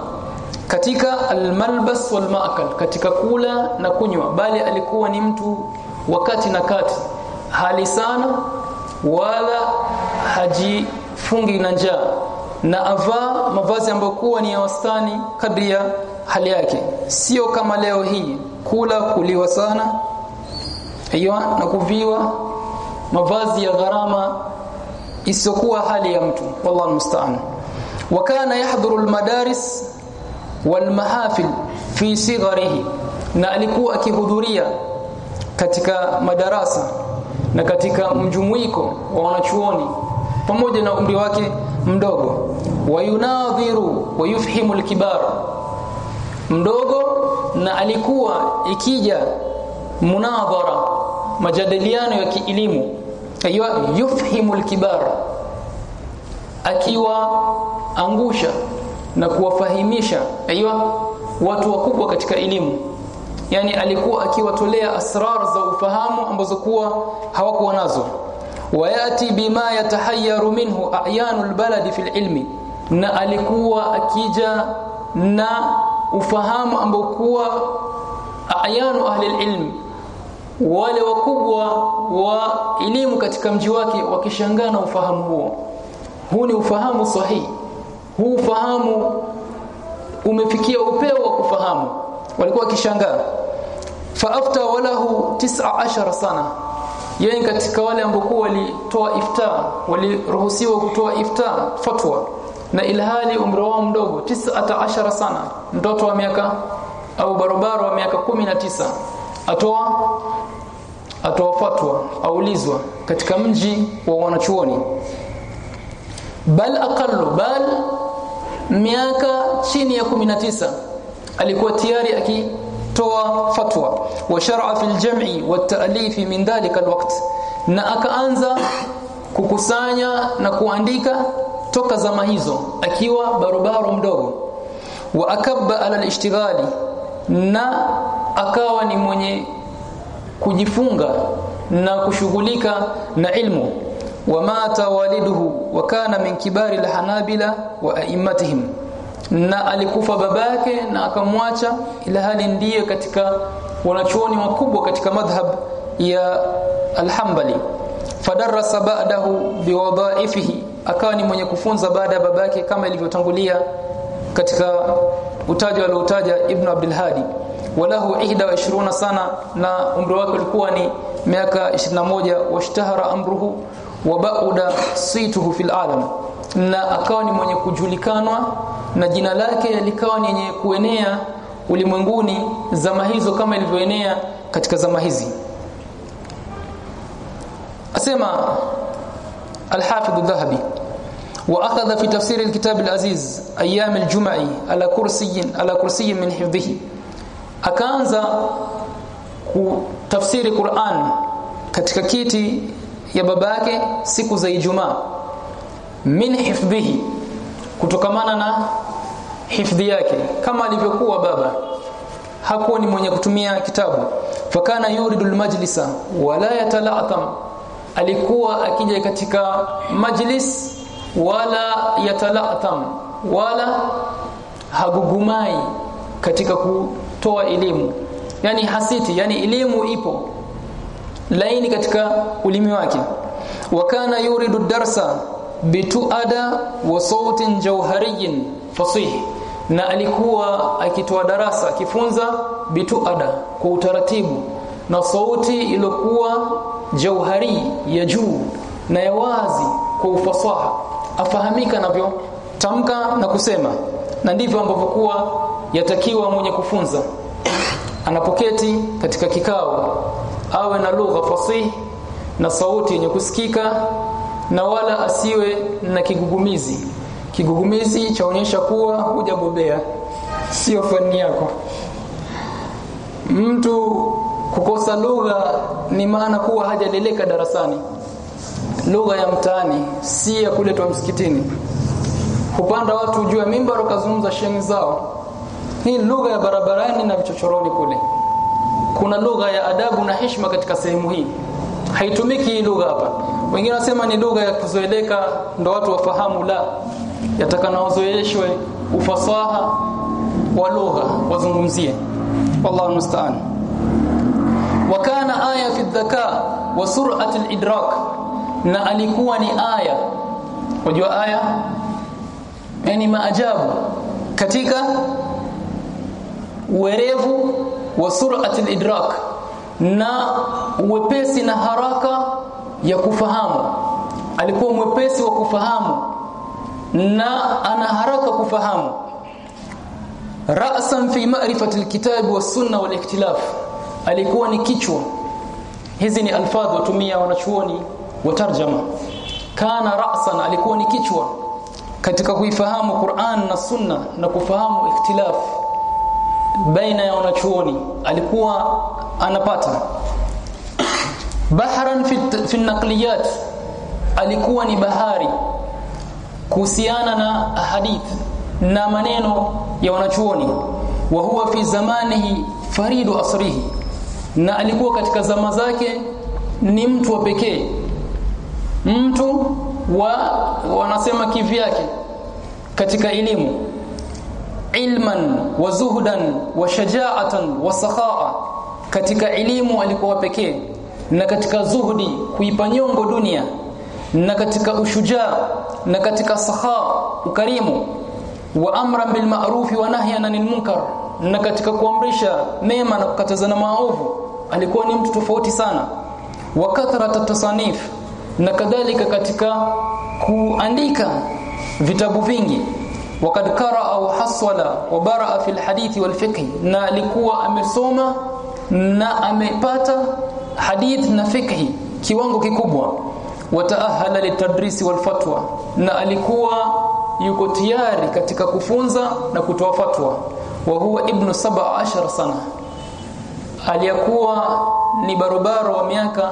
katika almalbas walmaakal katika kula na kunywa. Bali alikuwa ni mtu wakati na kati hali sana wala hajifungi na njaa na avaa mavazi ambayo kuwa ni ya wastani kadri ya hali yake. Sio kama leo hii kula kuliwa sana hiyo na kuviwa mavazi ya gharama isiyokuwa hali ya mtu. Wallahu musta'an. Wa kana yahdhuru almadaris walmahafil fi sigharihi na alikuwa akihudhuria katika madarasa na katika mjumuiko wa wanachuoni pamoja na umri wake mdogo. Wayunadhiru wayufhimu alkibar mdogo na alikuwa ikija munadhara majadiliano ya kielimu aiyo yufhimu alkibar. Akiwa angusha na kuwafahimisha aiyo watu wakubwa katika elimu. Yani alikuwa akiwatolea asrar za ufahamu ambazo kuwa hawakuwa nazo. Wayati bima yatahayyaru minhu ayanu albalad fi ilmi. Na alikuwa akija na ufahamu ambao kuwa ayanu ahli ilm wale wakubwa wa elimu katika mji wake wakishangaa na ufahamu huo. Huu ni ufahamu sahihi. Huu ufahamu umefikia upeo wa kufahamu. Walikuwa wakishangaa. Faafta walahu 19 sana. Yeye katika wale ambao walitoa ifta waliruhusiwa kutoa ifta fatwa. Na ilhali umri wao mdogo 19 sana. Mtoto wa miaka au barobaro wa miaka 19 atoa atoa fatwa aulizwa katika mji wa wanachuoni. Bal aqallu bal miaka chini ya 19 alikuwa tayari akitoa fatwa. Wa shar'a fil jam'i wa ta'lif min dhalika alwaqt na akaanza kukusanya na kuandika toka zama hizo akiwa barobaro mdogo. Wa akabba ala alishtighali na akawa ni mwenye kujifunga na kushughulika na ilmu. Wamata waliduhu wa kana min kibari alhanabila wa aimmatihim. Na alikufa babake na akamwacha ila hali ndiye katika wanachuoni wakubwa katika madhhab ya alhambali fadarasa ba'dahu biwadhaifihi akawa ni mwenye kufunza baada ya babake kama ilivyotangulia katika utaja aliotaja Ibn Abdul Hadi. Walahu 21 sana na umri wake ulikuwa ni miaka 21 washtahara amruhu wa ba'uda situhu fil alam. Na akawa ni mwenye kujulikanwa na jina lake likawa ni yenye kuenea ulimwenguni zama hizo kama ilivyoenea katika zama hizi. Asema al-Hafidh al-Dhahabi واخذ في تفسير الكتاب العزيز ايام الجمعه على كرسي على كرسي من حفظه akaanza kutafsiri Qur'an katika kiti ya babake siku za Ijumaa min hifdhihi kutokamana na hifdhi yake kama alivyokuwa baba hakuwa ni mwenye kutumia kitabu fakana yuridu almajlisa wala yatala'tam alikuwa akija katika majlis wala yatala'tam wala hagugumai katika kutoa elimu. Yani hasiti yani elimu ipo laini katika ulimi wake. Wakana yuridu darsa bituada wa sautin jawhariyin fasih na alikuwa akitoa darasa akifunza bituada kwa utaratibu na sauti iliyokuwa jauhari ya juu na ya wazi kwa ufasaha afahamika navyo tamka na kusema. Na ndivyo ambavyo kuwa yatakiwa mwenye kufunza. Anapoketi katika kikao awe na lugha fasihi na sauti yenye kusikika na wala asiwe na kigugumizi. Kigugumizi chaonyesha kuwa hujabobea. Sio fani yako. Mtu kukosa lugha ni maana kuwa hajaleleka darasani lugha ya mtaani si ya kuletwa msikitini. Kupanda watu juu ya mimbar wakazungumza sheni zao. Hii lugha ya barabarani na vichochoroni kule. Kuna lugha ya adabu na heshima katika sehemu hii. Haitumiki hii lugha hapa. Wengine wanasema ni lugha ya kuzoeleka ndo watu wafahamu la. Yatakana wazoeshwe ufasaha wa lugha wazungumzie. Wallahu musta'an. Wa kana aya fi dhaka wa sur'ati al-idrak na alikuwa ni aya. Unajua aya? Yani maajabu. Katika werevu wa sur'ati al-idrak na uwepesi na haraka ya kufahamu. Alikuwa mwepesi wa kufahamu na ana haraka kufahamu. Ra'san fi ma'rifati al-kitab was-sunna wal-ikhtilaf alikuwa ni kichwa. Hizi ni alfadhi watumia wanachuoni wa tarjama. Kana ra'san alikuwa ni kichwa katika kuifahamu Qur'an na Sunna na kufahamu ikhtilaf baina ya wanachuoni. Alikuwa anapata bahran fi, fi naqliyat. Alikuwa ni bahari kuhusiana na hadith na maneno ya wanachuoni. Wa huwa fi zamanihi faridu asrihi. Na alikuwa katika zama zake ni mtu wa pekee mtu wa wanasema kivyake katika elimu. Ilman wa zuhdan wa shaja'atan wa sakhaa. Katika elimu alikuwa pekee na katika zuhudi kuipa nyongo dunia. Na katika ushujaa na katika saha ukarimu. Wa amra bil ma'ruf wa nahyan anil munkar. Na katika kuamrisha mema na kukatazana maovu alikuwa ni mtu tofauti sana. Wa kathrat tasanif na kadhalika katika kuandika vitabu vingi. Wakad qaraa au haswala wa baraa fil hadithi wal fiqh na alikuwa amesoma na amepata hadith na fiqh kiwango kikubwa. Wataahala litadrisi wal fatwa na alikuwa yuko tayari katika kufunza na kutoa fatwa. Wa huwa ibnu 17 sana aliyakuwa ni barobaro wa miaka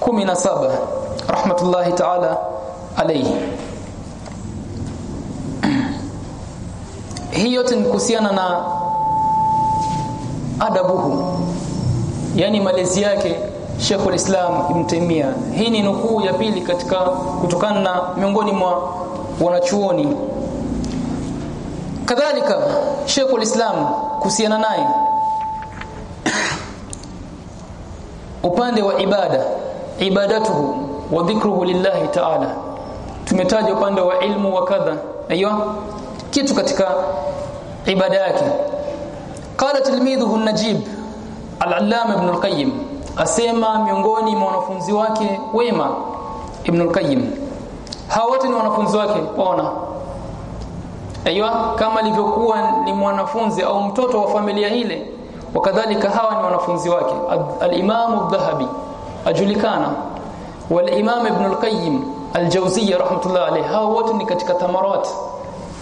17 rahmatullahi ta'ala alayhi. Hii yote ni kuhusiana na adabuhu yani malezi yake Sheikhul Islam Ibn hii ni nukuu ya pili katika kutokana na miongoni mwa wanachuoni. Kadhalika Sheikh ulislam kuhusiana naye upande wa ibada ibadatuhu wa dhikruhu lillahi ta'ala. Tumetaja upande wa ilmu wa kadha. Aiyo kitu katika ibada yake. Qala tilmidhuhu najib al-allama ibn al-qayyim asema miongoni mwa wanafunzi wake wema ibn al-qayyim. Hawa ni wanafunzi wake waona. Aiyo kama alivyokuwa ni mwanafunzi au mtoto wa familia ile wakadhalika hawa ni wanafunzi wake. Al-imam adh-dhahabi ajulikana wal-imam ibn al-qayyim al-jawziyya rahmatullah alayhi hawa wote ni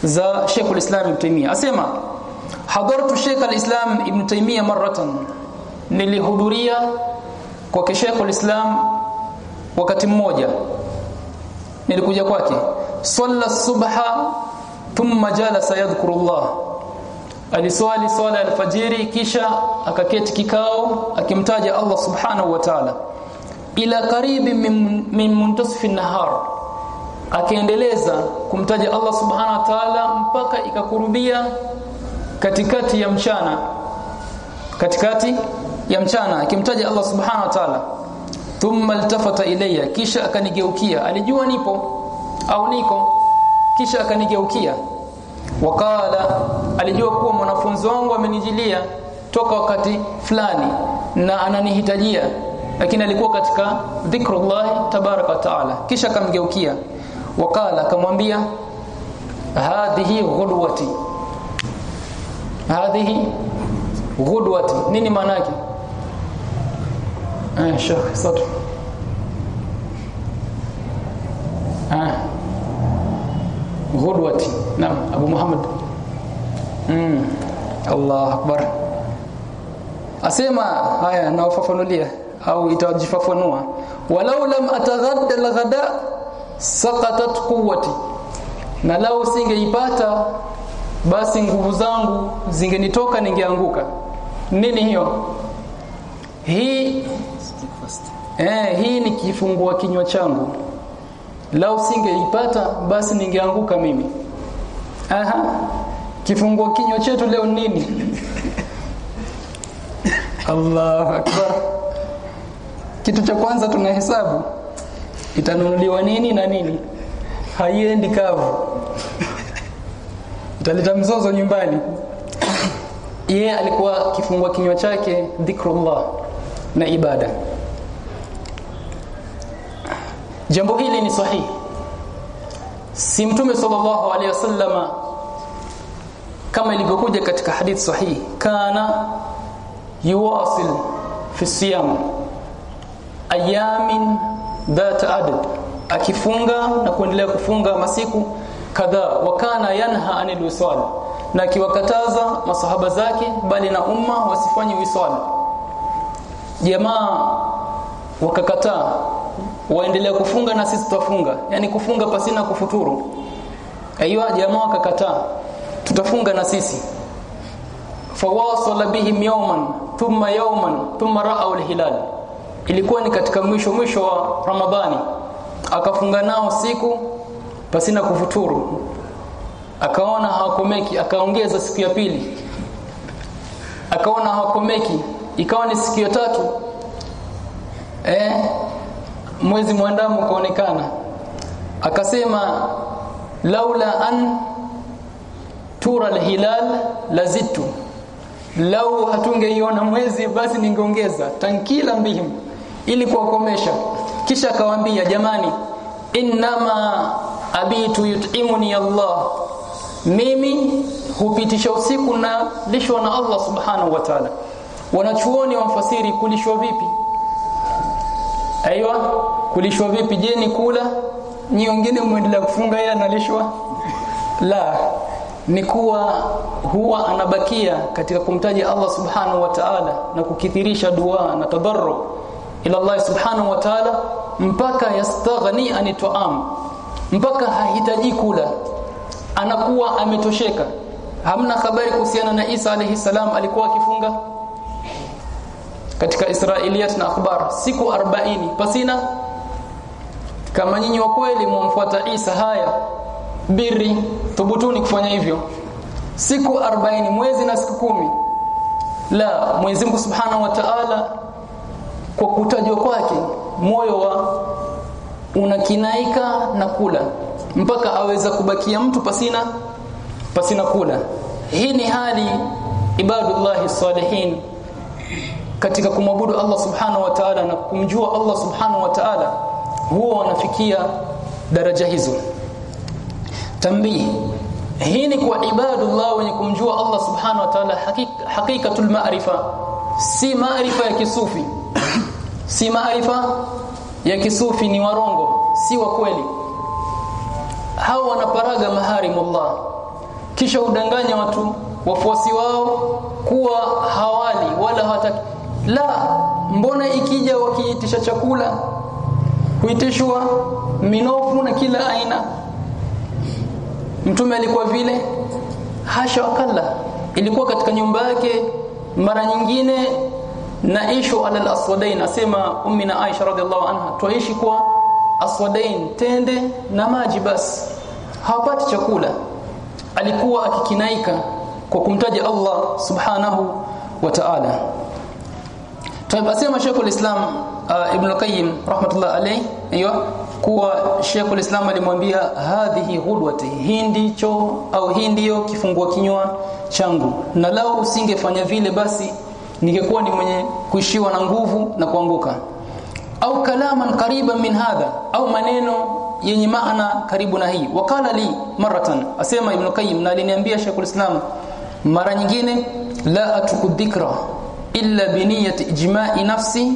za Sheikh al-Islam Ibn Taymiyyah. Asema hadartu Sheikh al-Islam Ibn Taymiyyah maratan nilihudhuria kwa Sheikh al-Islam wakati mmoja. Nilikuja kwake salla subha thumma jalasa yadhkurullah aliswali swala alfajiri kisha akaketi kikao akimtaja Allah subhanahu wa ta'ala ila karibi min, min muntasfi nahar. Akiendeleza kumtaja Allah subhanahu wa ta'ala mpaka ikakurubia katikati ya mchana. Katikati ya mchana akimtaja Allah subhanahu wa ta'ala. Thumma altafata ilayya kisha akanigeukia. Alijua nipo au niko kisha akanigeukia. Wakala alijua kuwa mwanafunzi wangu amenijilia toka wakati fulani na ananihitajia lakini alikuwa katika dhikrullah tabaraka taala. Kisha akamgeukia. Wakala akamwambia hadhihi ghudwati. Hadhihi ghudwati. Nini maana yake? Eh shekh sasa ah ghudwati. Naam abu muhammad. Mm allah akbar. Asema haya nawafafanulia au itajifafanua walau lam ataghadda alghada saqatat quwwati. Na lau singeipata basi nguvu zangu zingenitoka ningeanguka. Nini hiyo? Hii eh hii ni kifungua kinywa changu. Lau singeipata basi ningeanguka mimi. Aha. Kifungua kinywa chetu leo nini? Allahu akbar kitu cha kwanza tunahesabu itanunuliwa nini na nini? Haiendi kavu. Italeta mzozo nyumbani. Yeye alikuwa kifungua kinywa chake dhikrullah na ibada. Jambo hili ni sahihi. Si mtume sallallahu alaihi wasallama kama ilivyokuja katika hadith sahihi kana yuwasil fi siyam ayamin dhat adad akifunga na kuendelea kufunga masiku kadhaa wakana yanha anil wisal na akiwakataza masahaba zake bali na umma wasifanye wisal. Jamaa wakakataa waendelea kufunga na sisi tutafunga yani kufunga pasina kufuturu. Aiyo jamaa wakakataa tutafunga na sisi. Fawasala bihim yawman thumma yawman thumma ra'aw al-hilal ilikuwa ni katika mwisho mwisho wa ramadhani. Akafunga nao siku pasina kufuturu. Akaona hawakomeki akaongeza siku ya pili. Akaona hawakomeki ikawa ni siku ya tatu. Eh mwezi mwandamu kaonekana akasema laula an tura alhilal lazitu lau hatungeiona mwezi basi ningeongeza. Tankila mbihim ili kuwakomesha. Kisha akawaambia jamani innama abitu yutimuni Allah. Mimi hupitisha usiku na lishwa na Allah subhanahu wa ta'ala. Wanachuoni wafasiri kulishwa vipi? Aiywa kulishwa vipi? Je ni kula? Ni wengine muendelea kufunga yeye analishwa la ni kuwa huwa anabakia katika kumtaja Allah subhanahu wa ta'ala na kukithirisha dua na tadarru ila Allah subhanahu wa ta'ala mpaka yastaghni an tu'am mpaka hahitaji kula anakuwa ametosheka. Hamna habari kuhusiana na Isa alayhi salam alikuwa akifunga. Katika Israiliyat na akhbar siku 40 pasina. Kama nyinyi wa kweli mumfuata Isa haya biri thubutuni kufanya hivyo. Siku 40 mwezi na siku kumi. La Mwenyezi Mungu Subhanahu wa Ta'ala kwa kutajwa kwake moyo wa unakinaika na kula. Mpaka aweza kubakia mtu pasina pasina kula. Hii ni hali ibadullahi salihin katika kumwabudu Allah subhanahu wa ta'ala na kumjua Allah subhanahu wa ta'ala huwa wanafikia daraja hizo. Tambii hii ni kwa ibadullah wenye kumjua Allah subhanahu wa ta'ala hakika hakikatul maarifa si maarifa ya kisufi si maarifa ya kisufi ni warongo si wa kweli. Hao wanaparaga maharimullah kisha udanganya watu wafuasi wao kuwa hawali wala hata la mbona ikija wakiitisha chakula huitishwa minofu na kila aina? Mtume alikuwa vile hasha wakala. Ilikuwa katika nyumba yake mara nyingine naishu ala al-aswadain asema ummi na Aisha radhiallahu anha tuishi kwa aswadain tende na maji basi. Hawapati chakula. Alikuwa akikinaika kwa kumtaja Allah subhanahu wa ta'ala. Taib asema Sheikh al-Islam uh, Ibn Qayyim rahmatullah alayhi aiyo kuwa Sheikh al-Islam alimwambia hadhihi hudwati hindicho au hii ndiyo kifungua kinywa changu. Na lao usingefanya vile basi ningekuwa ni mwenye kuishiwa na nguvu na kuanguka. Au kalaman qariban min hadha au maneno yenye maana karibu na hii. Wakala li maratan asema ibn qayyim na aliniambia shaykhul islam mara nyingine la atuku dhikra illa bi niyyati ijma'i nafsi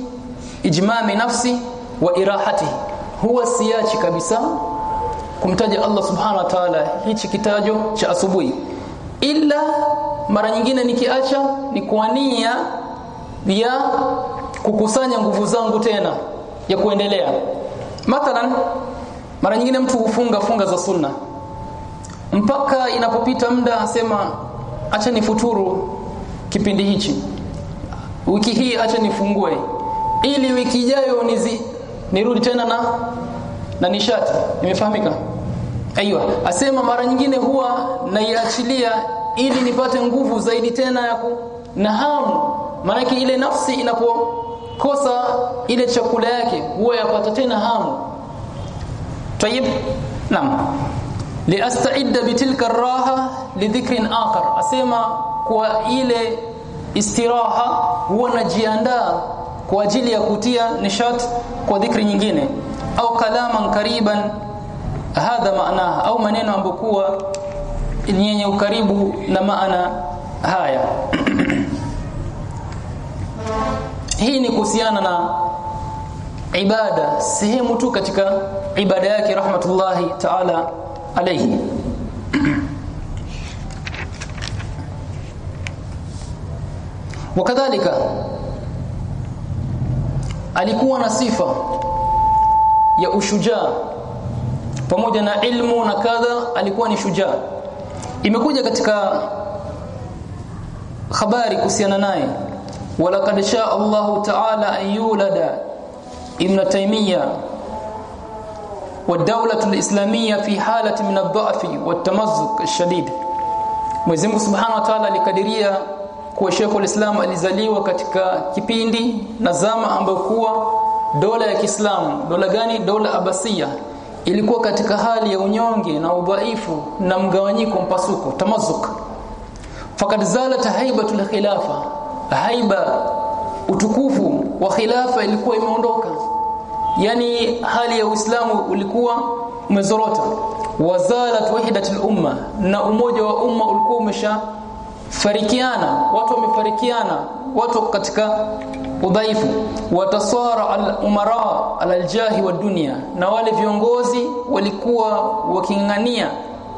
ijmami nafsi wa irahati huwa siachi kabisa kumtaja Allah subhanahu wa ta'ala hichi kitajo cha asubuhi illa mara nyingine nikiacha ni kwa nia ya kukusanya nguvu zangu tena ya kuendelea. Mathalan mara nyingine mtu hufunga funga za sunna. Mpaka inapopita muda asema acha nifuturu kipindi hichi. Wiki hii acha nifungue. Ili wiki ijayo nizi nirudi tena na na nishati. Imefahamika Aiyo, asema mara nyingine huwa naiachilia ili nipate nguvu zaidi tena ya na hamu. Maana ile nafsi inapokosa ile chakula yake huwa yapata tena hamu. Tayib. Naam. Liastaidda bitilka raha lidhikrin akhar. Asema kwa ile istiraha huwa najiandaa kwa ajili ya kutia nishat kwa dhikri nyingine au kalaman kariban hadha maana au maneno ambokuwa ni yenye ukaribu na maana haya. Hii ni kuhusiana na ibada sehemu tu katika ibada yake rahmatullahi ta'ala alayhi. Wakadhalika alikuwa na sifa ya ushujaa pamoja na ilmu na kadha alikuwa ni shujaa imekuja katika habari kuhusiana naye walaqad shaa Allahu ta'ala an yulada ibn Taymiyyah والدولة الإسلامية في حالة من الضعف والتمزق الشديد Mwenyezi Mungu Subhanahu wa Ta'ala alikadiria kuwa Sheikh al-Islam alizaliwa katika kipindi na zama ambayo kuwa dola ya Kiislamu dola gani dola Abbasiya ilikuwa katika hali ya unyonge na udhaifu na mgawanyiko mpasuko tamazuk. Fakad zalat haibatul khilafa. Haiba utukufu wa khilafa ilikuwa imeondoka. Yani hali ya Uislamu ulikuwa umezorota. Wazalat wahdatul umma na umoja wa umma ulikuwa umesha farikiana watu wamefarikiana watu katika udhaifu. Watasara al-umara al-jahi wa dunia na wale viongozi walikuwa wakingania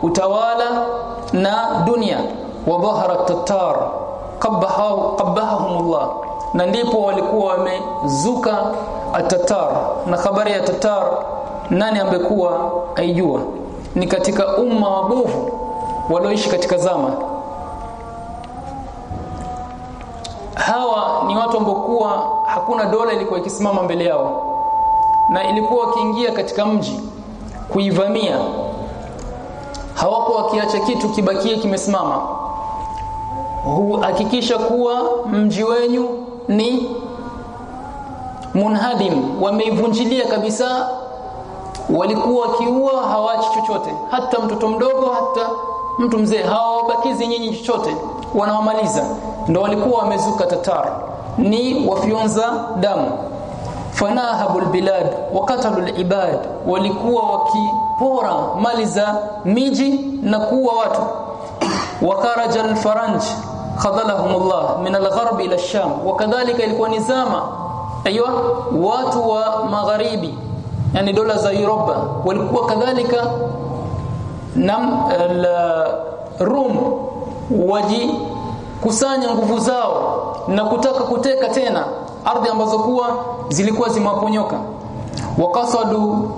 utawala na dunia wa dhahara tatar qabbahu Allah na ndipo walikuwa wamezuka atatar na habari ya tatar nani ambekuwa aijua? Ni katika umma wabovu walioishi katika zama hawa ni watu ambokuwa hakuna dola ilikuwa ikisimama mbele yao. Na ilikuwa wakiingia katika mji kuivamia. Hawako wakiacha kitu kibakie kimesimama. Huhakikisha kuwa mji wenyu ni munhadim. Wameivunjilia kabisa. Walikuwa wakiua hawachi chochote. Hata mtoto mdogo hata mtu mzee. Hawabakizi nyinyi chochote. Wanawamaliza ndo walikuwa wamezuka tatar. Ni wafyonza damu. Fanahabu albilad wakatalu alibad walikuwa wakipora mali za miji na kuua watu. Wakaraja alfaranj khadalahumullah min algharb ila sham. Wakadhalika ilikuwa nizama aiywa watu wa magharibi yani dola za Europa. Walikuwa kadhalika nam Rum waji kusanya nguvu zao na kutaka kuteka tena ardhi ambazo kuwa zilikuwa zimaponyoka wakasadu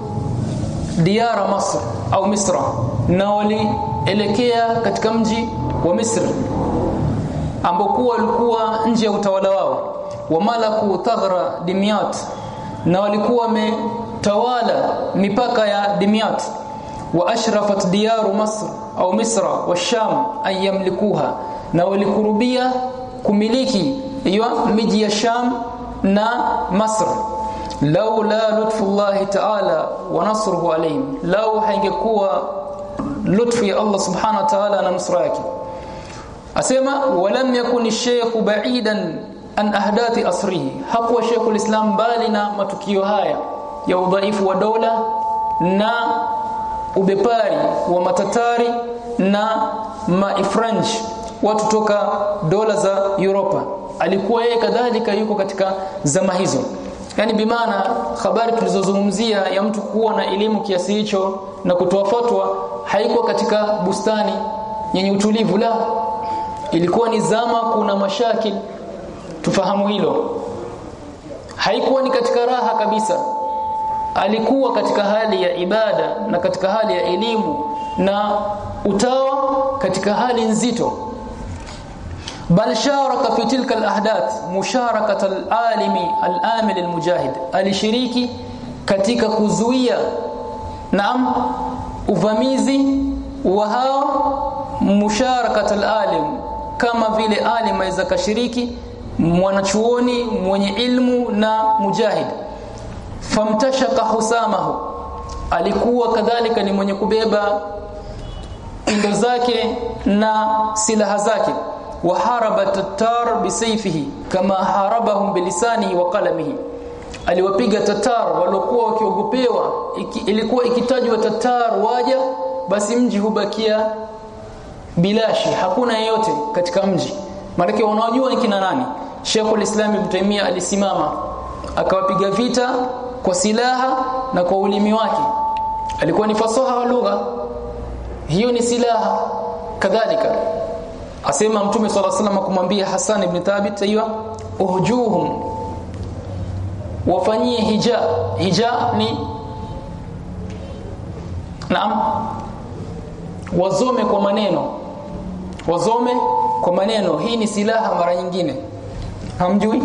diara Masr au Misra na walielekea katika mji wa Misri ambao walikuwa nje ya utawala wao. Wamalaku malaku thaghra dimyat na walikuwa wametawala mipaka ya dimyat wa ashrafat diyaru Masr au Misra wa Sham ayamlikuha na walikurubia kumiliki hiyo miji ya Sham na Masr laula lutfullah ta'ala wa nasruhu alayhim lau haingekuwa lutfu ya Allah subhanahu wa ta'ala na nusra yake asema walam ash-shaykh ba'idan an ahdathi asrihi hakuwa Sheikh ulislam bali na matukio haya ya udhaifu wa dola na ubepari wa matatari na maifranj watu toka dola za Europa. Alikuwa yeye kadhalika yuko katika zama hizo. Yani bimaana habari tulizozungumzia ya mtu kuwa na elimu kiasi hicho na kutoa fatwa haikuwa katika bustani yenye utulivu la. Ilikuwa ni zama kuna mashaki tufahamu hilo. Haikuwa ni katika raha kabisa. Alikuwa katika hali ya ibada na katika hali ya elimu na utawa katika hali nzito bal sharaka fi tilka alahdath musharakat alalimi alamil almujahid. Alishiriki katika kuzuia naam uvamizi wa hao musharakat alalim. Kama vile alim aweza kashiriki mwanachuoni mwenye ilmu na mujahid. Famtashaka husamahu. Alikuwa kadhalika ni mwenye kubeba pindo zake na silaha zake waharaba tatar bisayfihi kama harabahum bilisanihi wa qalamihi. Aliwapiga tatar waliokuwa wakiogopewa iki, ilikuwa ikitajwa tatar waja basi mji hubakia bilashi hakuna yeyote katika mji. Maana wanaojua ni kina nani? Sheikhul Islam Ibn alisimama akawapiga vita kwa silaha na kwa ulimi wake. Alikuwa ni fasaha wa lugha. Hiyo ni silaha kadhalika asema mtume swalla sallam kumwambia Hassan ibn Thabit aywa uhjuhum wafanyie hija hija ni naam. Wazome kwa maneno. Wazome kwa maneno. Hii ni silaha mara nyingine. Hamjui?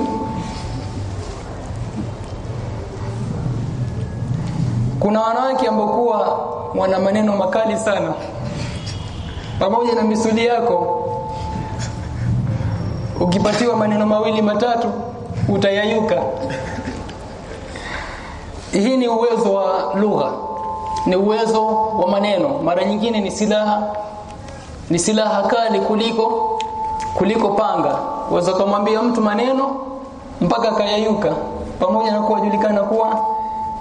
Kuna wanawake ambaokuwa wana maneno makali sana. Pamoja na misuli yako ukipatiwa maneno mawili matatu utayayuka. Hii ni uwezo wa lugha ni uwezo wa maneno. Mara nyingine ni silaha ni silaha kali kuliko kuliko panga. Uweza kumwambia mtu maneno mpaka akayayuka pamoja na kuwajulikana kuwa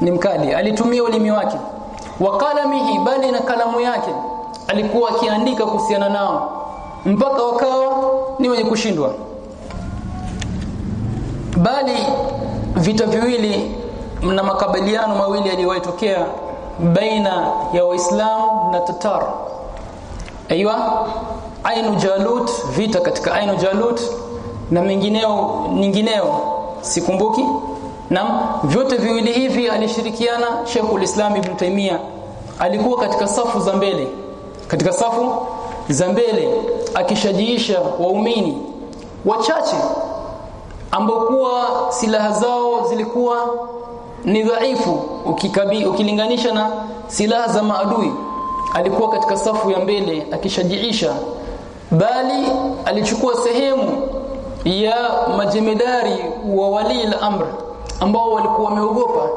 ni mkali. Alitumia ulimi wake. Wakalamihi bali na kalamu yake alikuwa akiandika kuhusiana nao mpaka wakawa ni wenye kushindwa bali vita viwili na makabiliano mawili yaliyotokea baina ya waislamu na tatar. Aiywa ainu jalut vita katika ainu jalut na mengineo nyingineo sikumbuki. Na vyote viwili hivi alishirikiana Sheikhul Islam Ibn Taymiyyah alikuwa katika safu za mbele katika safu za mbele akishajiisha waumini wachache ambao kuwa silaha zao zilikuwa ni dhaifu. Ukilinganisha na silaha za maadui alikuwa katika safu ya mbele akishajiisha. Bali alichukua sehemu ya majemedari wa wali al-amr ambao walikuwa wameogopa.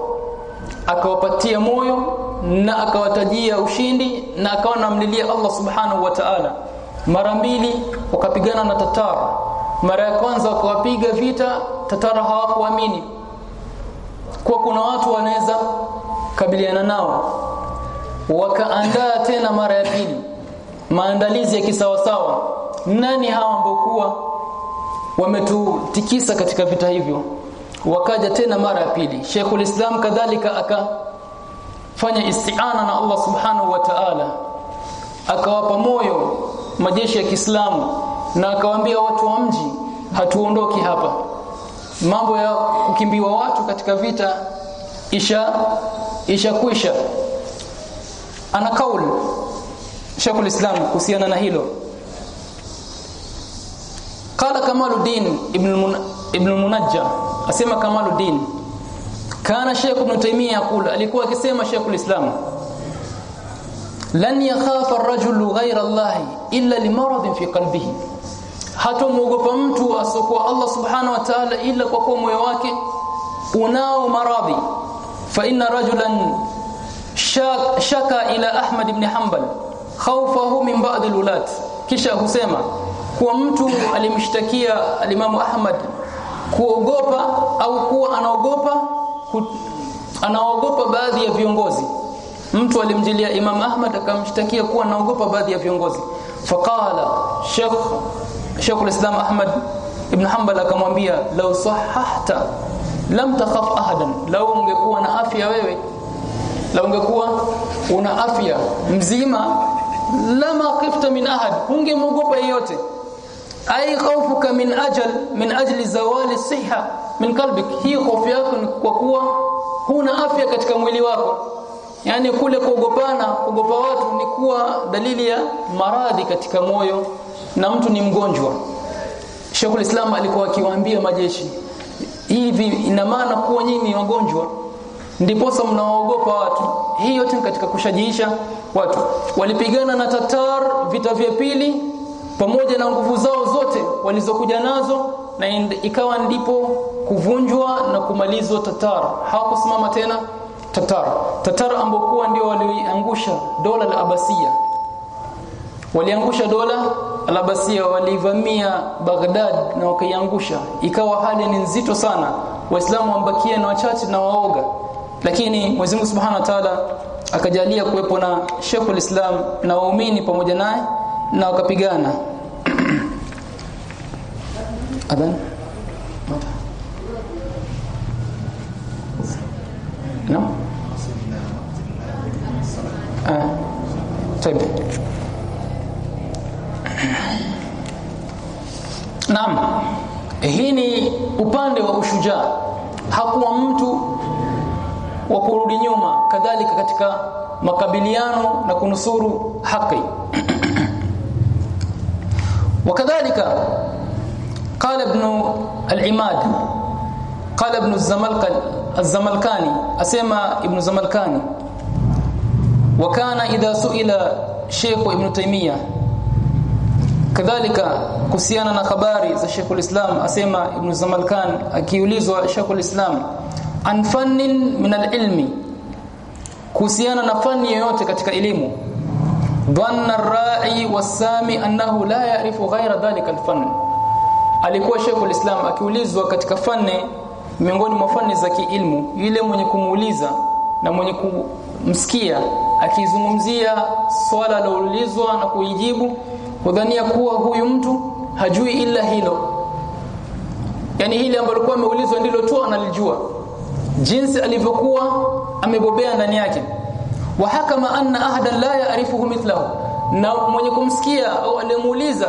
Akawapatia moyo na akawatajia ushindi na akawa namlilia Allah subhanahu wa ta'ala. Mara mbili wakapigana na Tatara mara ya kwanza wakawapiga vita Tatara hawakuamini. Kwa kuna watu wanaweza kabiliana nao. Wakaandaa tena mara ya pili. Maandalizi ya kisawasawa. Nani hawa ambokuwa wametutikisa katika vita hivyo? Wakaja tena mara ya pili. Sheikhul Islam kadhalika akafanya isti'ana na Allah Subhanahu wa Ta'ala. Akawapa moyo majeshi ya Kiislamu na akawaambia watu wa mji hatuondoki hapa. Mambo ya kukimbiwa watu katika vita isha ishakwisha. Ana kauli Sheikhul Islam kuhusiana na hilo. Kala Kamaluddin ibn ibn Munajjam asema Kamaluddin kana Sheikh Ibn Taymiyyah yakula alikuwa akisema Sheikhul Islam lan yakhafa ar-rajulu ghayra Allah illa limaradin fi qalbihi hatomuogopa mtu asokuwa Allah subhanahu wa ta'ala ila kwa kuwa moyo wake unao maradhi. Fa inna rajulan shaka ila Ahmad ibn Hanbal khawfahu min ba'd al-ulat kisha husema kuwa mtu alimshtakia alimamu Ahmad kuogopa au kuwa anaogopa anaogopa baadhi ya viongozi. Mtu alimjilia Imam Ahmad akamshtakia kuwa anaogopa baadhi ya viongozi. Faqala Sheikh Sheikh al-Islam Ahmad ibn Hanbal akamwambia law sahahta lam takhaf ahadan law ungekuwa na afya wewe law ungekuwa una afya mzima lama khifta min ahad ungemwogopa yeyote. Ai khawfuka min ajal min ajli zawali siha min qalbik. Hii hofu yako kwa kuwa huna afya katika mwili wako yani kule kuogopana kuogopa watu ni kuwa dalili ya maradhi katika moyo na mtu ni mgonjwa. Sheikhul Islam alikuwa akiwaambia majeshi hivi ina maana kuwa nyinyi wagonjwa? Ndiposa mnaogopa watu. Hii yote ni katika kushajiisha watu. Walipigana na Tatar vita vya pili pamoja na nguvu zao zote walizokuja nazo na ikawa ndipo kuvunjwa na kumalizwa Tatar. Hawakusimama tena Tatar. Tatar ambokuwa ndio waliangusha dola la Abasia waliangusha dola la Abasia walivamia Baghdad na wakaiangusha. Ikawa hali ni nzito sana. Waislamu wambakia na wachache na waoga. Lakini Mwenyezi Mungu Subhanahu wa Ta'ala akajalia kuwepo na Sheikhul Islam na waumini pamoja naye na wakapigana. Adhan? No ah طيب Naam hii ni upande wa ushujaa hakuwa mtu wa kurudi nyuma kadhalika katika makabiliano na kunusuru haki وكذلك قال ابن العماد قال ابن الزملكاني الزملكاني اسمع ابن الزملكاني wa kana idha suila Sheikh Ibn Taymiyyah. Kadhalika kuhusiana na habari za Sheikhul Islam asema Ibn Zamalkan akiulizwa Sheikhul Islam an fannin min alilmi kuhusiana na fani yoyote katika elimu dhanna ar-ra'i was-sami annahu la ya'rifu ghayra dhalika al-fann. Alikuwa Sheikhul Islam akiulizwa katika fani miongoni mwa fani za kiilmu yule mwenye kumuuliza na mwenye kumsikia akizungumzia swala laulizwa na kuijibu kudhania kuwa huyu mtu hajui ila hilo. Yani hili ambalo alikuwa ameulizwa ndilo tu analijua. Jinsi alivyokuwa amebobea ndani yake. Wa hakama anna ahadan la ya'rifuhu mithlahu. Na mwenye kumsikia au alimuuliza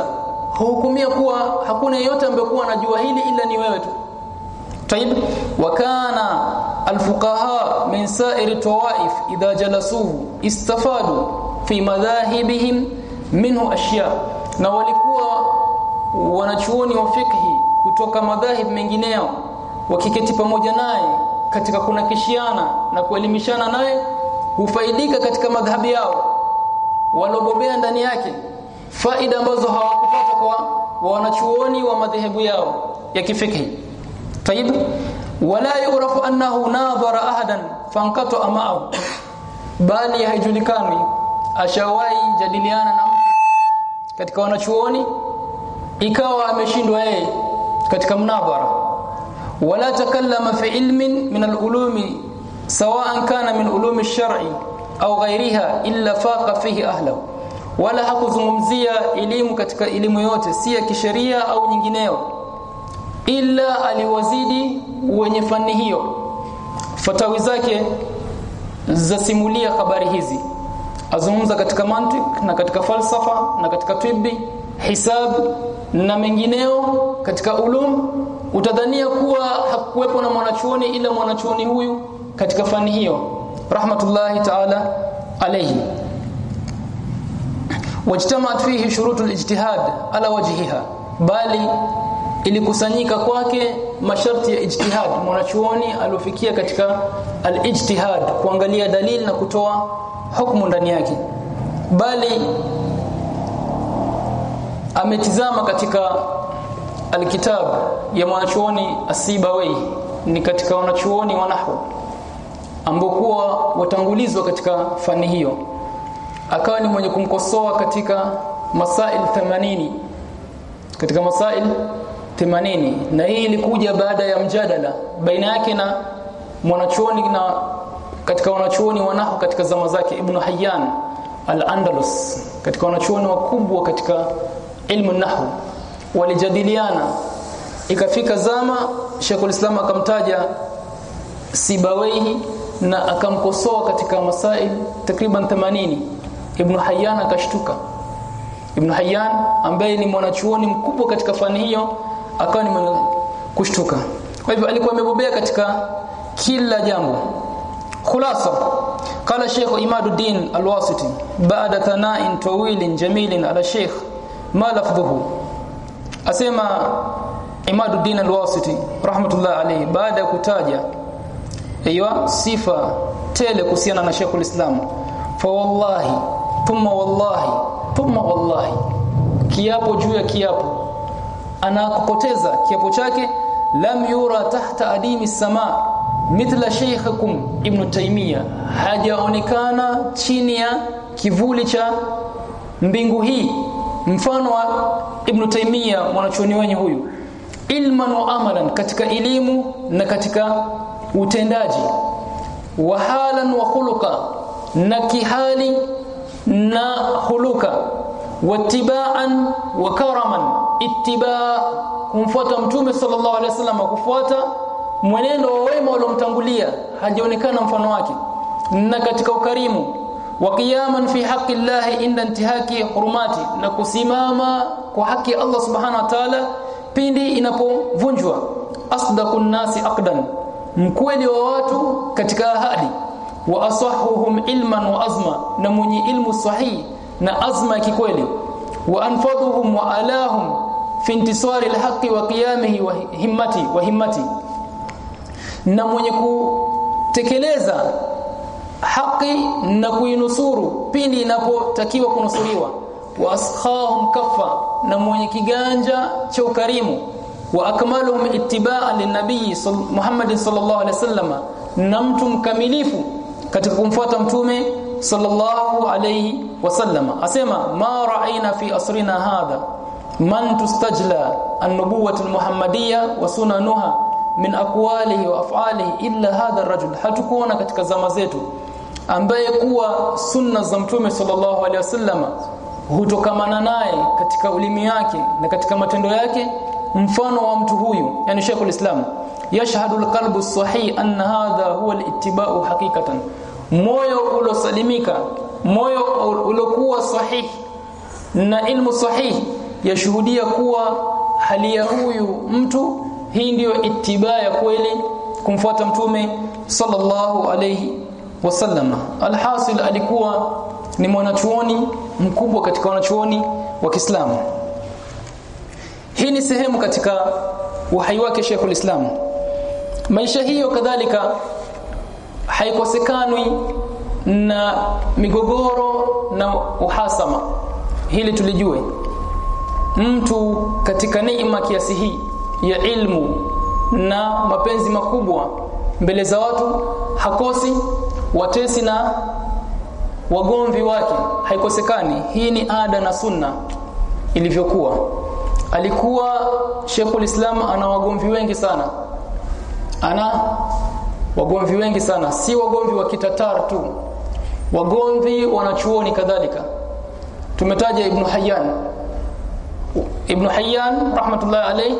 huhukumia kuwa hakuna yeyote ambaye kuwa anajua hili ila ni wewe tu طيب وكان الفقهاء من سائر الطوائف اذا جلسوه استفادوا في مذاهبهم minhu ashya na walikuwa wanachuoni wa fikhi kutoka madhahib mengineo wakiketi pamoja naye katika kunakishiana na kuelimishana naye hufaidika katika madhhabi yao walobobea ndani yake faida ambazo hawakupata kwa wanachuoni wa madhehebu yao ya kifikhi tayib ولا يعرف انه ناظر احدا فانقطع معه bali haijulikani. Ashawahi jadiliana na mtu katika wanachuoni ikawa ameshindwa yeye katika mnadhara. Wala takallama fi ilmin min al-ulumi sawa'an kana min ulumi ash-shar'i au ghayriha illa faqa fihi ahlahu. Wala hakuzungumzia elimu katika elimu yote si ya kisheria au nyingineyo ila aliwazidi wenye fani hiyo. Fatawi zake zasimulia habari hizi. Azungumza katika mantik na katika falsafa na katika tibbi hisab na mengineo katika ulum. Utadhania kuwa hakuwepo na mwanachuoni ila mwanachuoni huyu katika fani hiyo. Rahmatullahi ta'ala alayhi. Wajtamaat fihi shurutul ijtihad ala wajhiha bali ilikusanyika kwake masharti ya ijtihad. Mwanachuoni aliofikia katika alijtihad kuangalia dalili na kutoa hukumu ndani yake. Bali ametizama katika alkitab ya mwanachuoni Asibawi ni katika wanachuoni wa nahwu ambaokuwa watangulizwa katika fani hiyo. Akawa ni mwenye kumkosoa katika masail 80 katika masail 80 na hii ilikuja baada ya mjadala baina yake na mwanachuoni na katika wanachuoni wa nahwu katika zama zake Ibn Hayyan al-Andalus. Katika wanachuoni wakubwa katika ilmu nahwu walijadiliana. Ikafika zama Sheikh Islam akamtaja Sibawaihi na akamkosoa katika masail takriban 80 Ibn Hayyan akashtuka. Ibn Hayyan ambaye ni mwanachuoni mkubwa katika fani hiyo akawa ni mwenye kushtuka kwa hivyo alikuwa amebobea katika kila jambo khulasa قال الشيخ إماد الدين الواسطي بعد ثناء طويل جميل على الشيخ ما لفظه أسمى إماد الدين الواسطي رحمة الله عليه بعد كتاجة أيوة صفة تele kuhusiana na Sheikh ulislam fa wallahi thumma wallahi thumma wallahi kiapo juu ya kiapo anakopoteza kiapo chake lam yura tahta adimi sama mithla shaykhukum ibn taymiya. Hajaonekana chini ya kivuli cha mbingu hii. Mfano wa ibn taymiya mwanachuoni wenye huyu. Ilman wa amalan katika elimu na katika utendaji. Wa halan wa khuluqa na kihali na khuluqa wattiba'an wa karaman. Ittiba kumfuata mtume sallallahu alaihi wasallam kufuata mwenendo wa wema waliomtangulia hajaonekana mfano wake. Na katika ukarimu wa qiyaman fi haqqi Allah inda intihaki hurumati na kusimama kwa haki Allah subhanahu wa ta'ala pindi inapovunjwa. Asdaqun nasi aqdan mkweli wa watu katika ahadi. Wa asahuhum ilman wa azma na mwenye ilmu sahihi na azma kikweli. Wa anfadhuhum wa alahum fi intisari alhaqi wa qiyamihi wa himmati wa himmati. Na mwenye kutekeleza haki na kuinusuru pindi inapotakiwa kunusuriwa. Wa askhahum kaffa. Na mwenye kiganja cha ukarimu. Wa akmaluhum ittiba'an linabii Muhammad sallallahu alaihi wasallam na mtu mkamilifu katika kumfuata mtume sallallahu alayhi wasallam. Asema ma ra'ayna fi asrina hadha? Man tustajla an-nubuwwah al-muhammadiyya wa sunanuha min aqwalihi wa af'alihi illa hadha ar-rajul. Hatukuona katika zama zetu ambaye kuwa sunna za mtume sallallahu alayhi wasallam hutokamana naye katika ulimi yake na katika matendo yake. Mfano wa mtu huyu yani Sheikhul Islam yashhadu al-qalbu sahih anna hadha huwa al-ittiba'u haqiqatan moyo ulosalimika moyo ulokuwa sahihi na ilmu sahihi yashuhudia kuwa hali ya huyu mtu hii ndiyo itibaa ya kweli kumfuata mtume sallallahu alayhi wasallama alhasil alikuwa ni mwanachuoni mkubwa katika wanachuoni wa Kiislamu. Hii ni sehemu katika uhai wake Sheikhul Islam. Maisha hiyo kadhalika haikosekanwi na migogoro na uhasama. Hili tulijue. Mtu katika neema kiasi hii ya ilmu na mapenzi makubwa mbele za watu hakosi watesi na wagomvi wake. Haikosekani. Hii ni ada na sunna ilivyokuwa. Alikuwa Sheikhul Islam ana wagomvi wengi sana. Ana wagomvi wengi sana. Si wagomvi wa kitatar tu. Wagomvi wanachuoni kadhalika. Tumetaja Ibn Hayyan. Ibn Hayyan rahmatullahi alayhi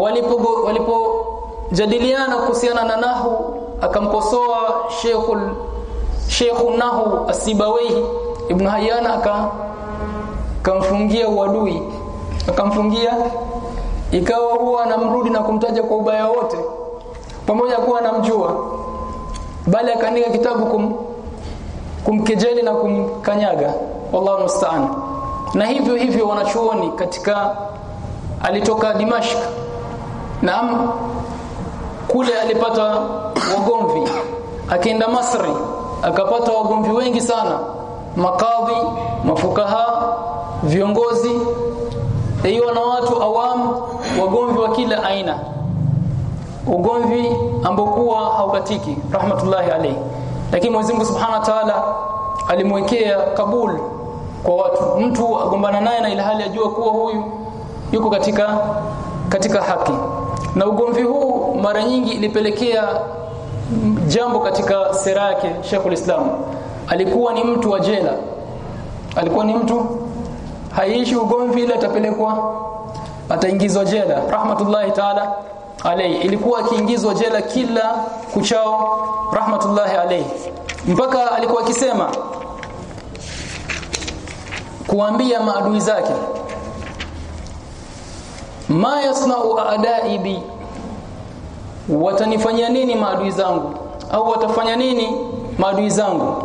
walipo walipojadiliana kuhusiana na nahu akamkosoa Sheikhul Sheikhu Nahu Asibawaihi Ibn Hayyan aka kamfungia uadui. Akamfungia. Ikawa huwa anamrudi na kumtaja kwa ubaya wote pamoja kuwa anamjua bali akaandika kitabu kum, kumkejeli na kumkanyaga. Wallahu musta'an. Na hivyo hivyo wanachuoni katika alitoka Dimashq. Naam kule alipata wagomvi. Akaenda Masri akapata wagomvi wengi sana. Makadhi mafukaha viongozi. Hiyo na watu awamu wagomvi wa kila aina ugomvi ambokuwa haukatiki rahmatullahi alayhi. Lakini Mwenyezi Mungu Subhanahu wa Ta'ala alimwekea kabul kwa watu. Mtu agombana naye na ilhali ajua kuwa huyu yuko katika katika haki. Na ugomvi huu mara nyingi ilipelekea jambo katika sera yake Sheikhul Islam. Alikuwa ni mtu wa jela. Alikuwa ni mtu haishi ugomvi ile atapelekwa ataingizwa jela. Rahmatullahi taala alayhi. Ilikuwa akiingizwa jela kila kuchao rahmatullahi alayhi. Mpaka alikuwa akisema kuambia maadui zake ma yasna'u a'da'i bi watanifanyia nini maadui zangu? Au watafanya nini maadui zangu?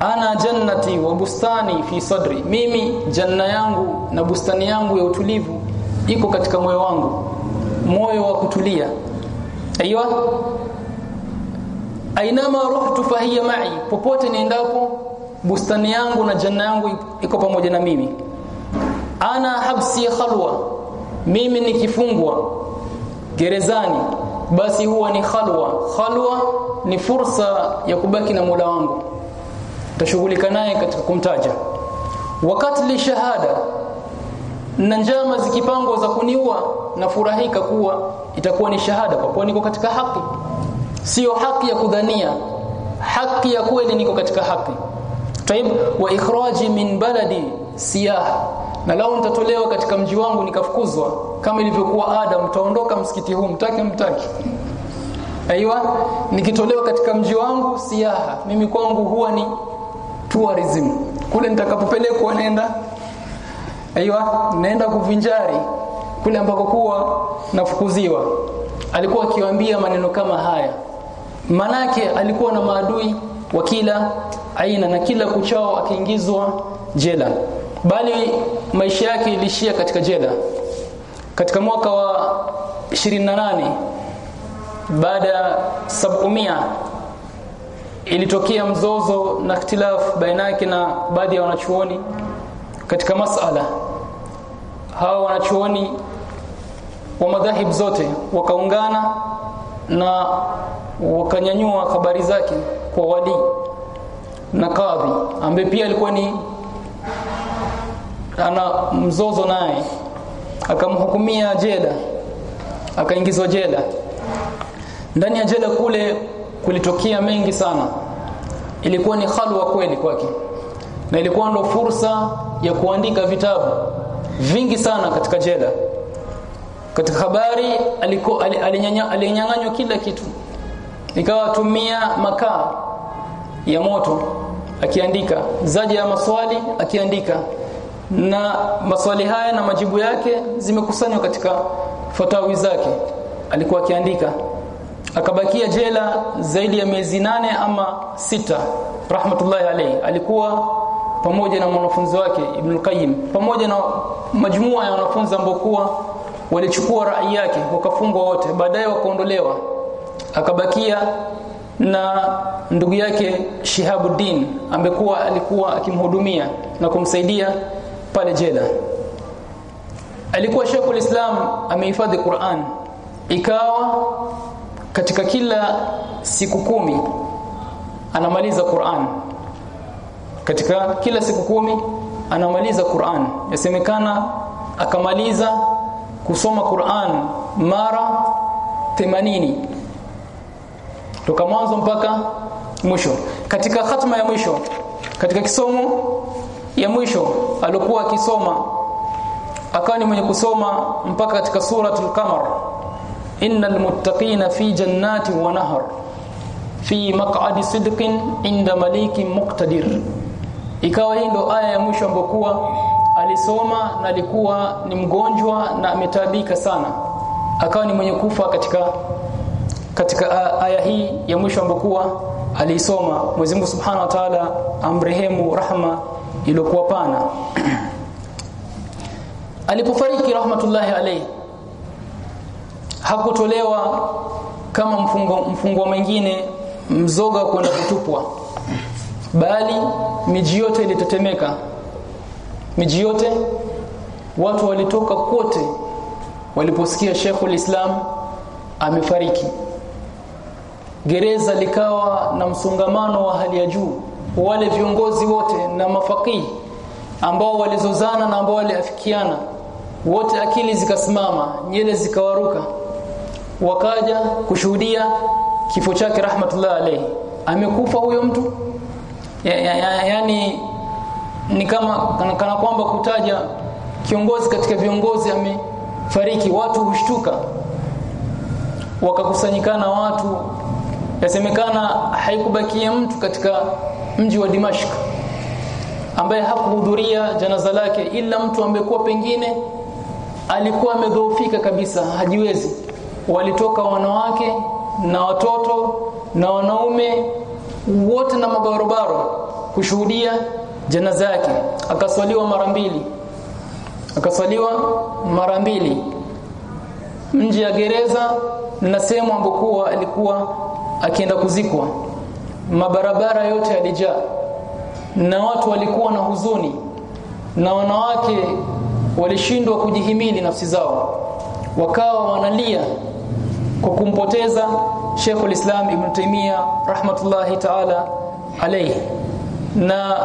Ana jannati wa bustani fi sadri. Mimi janna yangu na bustani yangu ya utulivu iko katika moyo wangu moyo wa kutulia. Aiywa? Ainama ruhtu fahiya ma'i popote niendapo bustani yangu na janna yangu iko pamoja na mimi. Ana habsi khalwa mimi nikifungwa gerezani basi huwa ni khalwa. Khalwa ni fursa ya kubaki na Mola wangu. Tashughulika naye katika kumtaja. Wakati li shahada na njama zikipangwa za kuniua na furahika kuwa itakuwa ni shahada kwa kuwa niko katika haki. Sio haki ya kudhania haki ya kweli niko katika haki. Taib wa ikhraji min baladi siyah. Na lao nitatolewa katika mji wangu nikafukuzwa. Kama ilivyokuwa Adam mtaondoka msikiti huu mtake mtaki aiywa nikitolewa katika mji wangu siyaha mimi kwangu huwa ni tourism. Kule nitakapopelekwa naenda aiywa naenda kuvinjari kule ambako kuwa nafukuziwa. Alikuwa akiwaambia maneno kama haya. Manake alikuwa na maadui wa kila aina na kila kuchao akiingizwa jela. Bali maisha yake ilishia katika jela. Katika mwaka wa 28 baada ya 700 ilitokea mzozo na ikhtilaf baina yake na baadhi ya wanachuoni katika masala hawa wanachuoni wa madhahib zote wakaungana na wakanyanyua habari zake kwa wali na kadhi ambaye pia alikuwa ni ana mzozo naye. Akamhukumia jela akaingizwa jela. Ndani ya jela kule kulitokea mengi sana. Ilikuwa ni halwa kweli kwake na ilikuwa ndo fursa ya kuandika vitabu vingi sana katika jela. Katika habari alinyang'anywa kila kitu. Ikawa tumia makaa ya moto akiandika. Zaji ya maswali akiandika. Na maswali haya na majibu yake zimekusanywa katika fatawi zake. Alikuwa akiandika. Akabakia jela zaidi ya miezi nane ama sita rahmatullahi alayhi. Alikuwa pamoja na mwanafunzi wake Ibn Qayyim pamoja na majumua ya wanafunzi ambao kuwa walichukua rai yake wakafungwa wote baadaye wakaondolewa akabakia na ndugu yake Shihabuddin ambekuwa alikuwa akimhudumia na kumsaidia pale jela. Alikuwa Sheikhul Islam amehifadhi Qur'an. Ikawa katika kila siku kumi anamaliza Qur'an katika kila siku kumi anamaliza Qur'an. Yasemekana akamaliza kusoma Qur'an mara 80 toka mwanzo mpaka mwisho. Katika khatma ya mwisho katika kisomo ya mwisho alikuwa akisoma akawa ni mwenye kusoma mpaka katika suratul qamar. Innal muttaqina fi jannati wa nahar fi maq'adi sidqin inda malikin muqtadir ikawa hii ndo aya ya mwisho ambokuwa alisoma na alikuwa ni mgonjwa na ametabika sana. Akawa ni mwenye kufa katika katika aya hii ya mwisho ambokuwa aliisoma. Mwenyezi Mungu Subhanahu wa Ta'ala amrehemu rahma iliyokuwa pana. Alipofariki rahmatullahi alayhi hakutolewa kama mfungo mfungo mwingine mzoga kwenda kutupwa bali miji yote ilitetemeka. Miji yote watu walitoka kote waliposikia Sheikhul Islam amefariki. Gereza likawa na msongamano wa hali ya juu. Wale viongozi wote na mafakihi ambao walizozana na ambao waliafikiana wote akili zikasimama nyele zikawaruka. Wakaja kushuhudia kifo chake rahmatullah alayhi. Amekufa huyo mtu ya, ya, ya, yani ni kama kana, kana kwamba kutaja kiongozi katika viongozi amefariki watu hushtuka. Wakakusanyikana watu yasemekana haikubakia mtu katika mji wa Dimashq ambaye hakuhudhuria janaza lake ila mtu ambekuwa pengine alikuwa amedhoofika kabisa hajiwezi. Walitoka wanawake na watoto na wanaume wote na mabarobaro kushuhudia janaza yake akaswaliwa mara mbili. Akaswaliwa mara mbili. Nje ya gereza na sehemu ambokuwa alikuwa akienda kuzikwa. Mabarabara yote yalijaa. Na watu walikuwa na huzuni. Na wanawake walishindwa kujihimili nafsi zao. Wakawa wanalia kwa kumpoteza Sheikhul Islam Ibn Taymiyyah rahmatullahi ta'ala alayhi. Na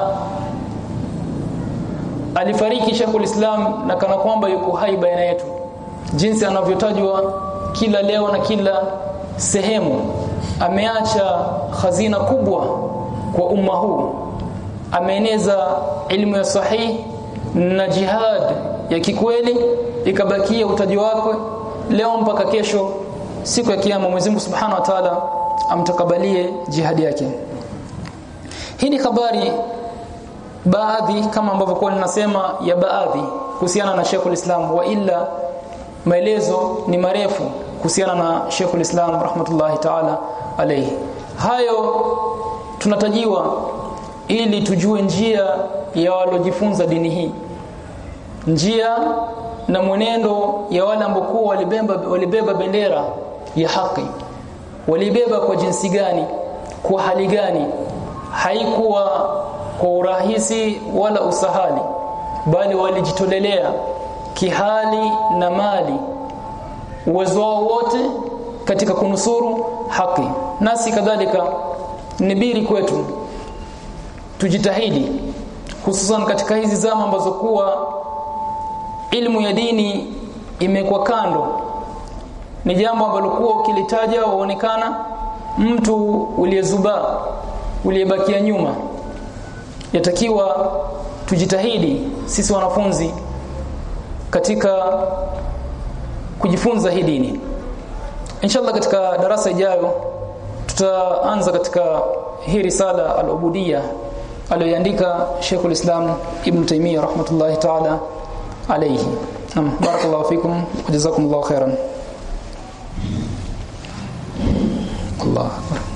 alifariki Sheikhul Islam na kana kwamba yuko hai baina yetu. Jinsi anavyotajwa kila leo na kila sehemu. Ameacha khazina kubwa kwa umma huu. Ameeneza elimu ya sahihi na jihad ya kikweli ikabakia utaji wake. Leo mpaka kesho siku ya kiyama Mwenyezi Mungu Subhanahu wa Ta'ala amtakabalie jihadi yake. Hii ni habari baadhi kama ambavyo kwa ninasema ya baadhi kuhusiana na Sheikhul Islam wa illa maelezo ni marefu kuhusiana na Sheikhul Islam rahmatullahi ta'ala alayhi. Hayo tunatajiwa ili tujue njia ya walojifunza dini hii. Njia na mwenendo ya wale ambao walibeba walibeba bendera ya haki. Walibeba kwa jinsi gani? Kwa hali gani? Haikuwa kwa urahisi wala usahali bali walijitolelea kihali na mali uwezo wao wote katika kunusuru haki. Nasi kadhalika nibiri kwetu. Tujitahidi hususan katika hizi zama ambazo kuwa ilmu ya dini imekuwa kando ni jambo ambalo kuwa ukilitaja waonekana mtu uliyezubaa uliyebakia nyuma. Yatakiwa tujitahidi sisi wanafunzi katika kujifunza hii dini. Inshallah katika darasa ijayo tutaanza katika hii risala al-ubudiyya aliyoandika Sheikhul Islam Ibn Taymiyyah rahmatullahi ta'ala alayhi. Naam barakallahu fikum wa jazakumullahu khairan Allah akbar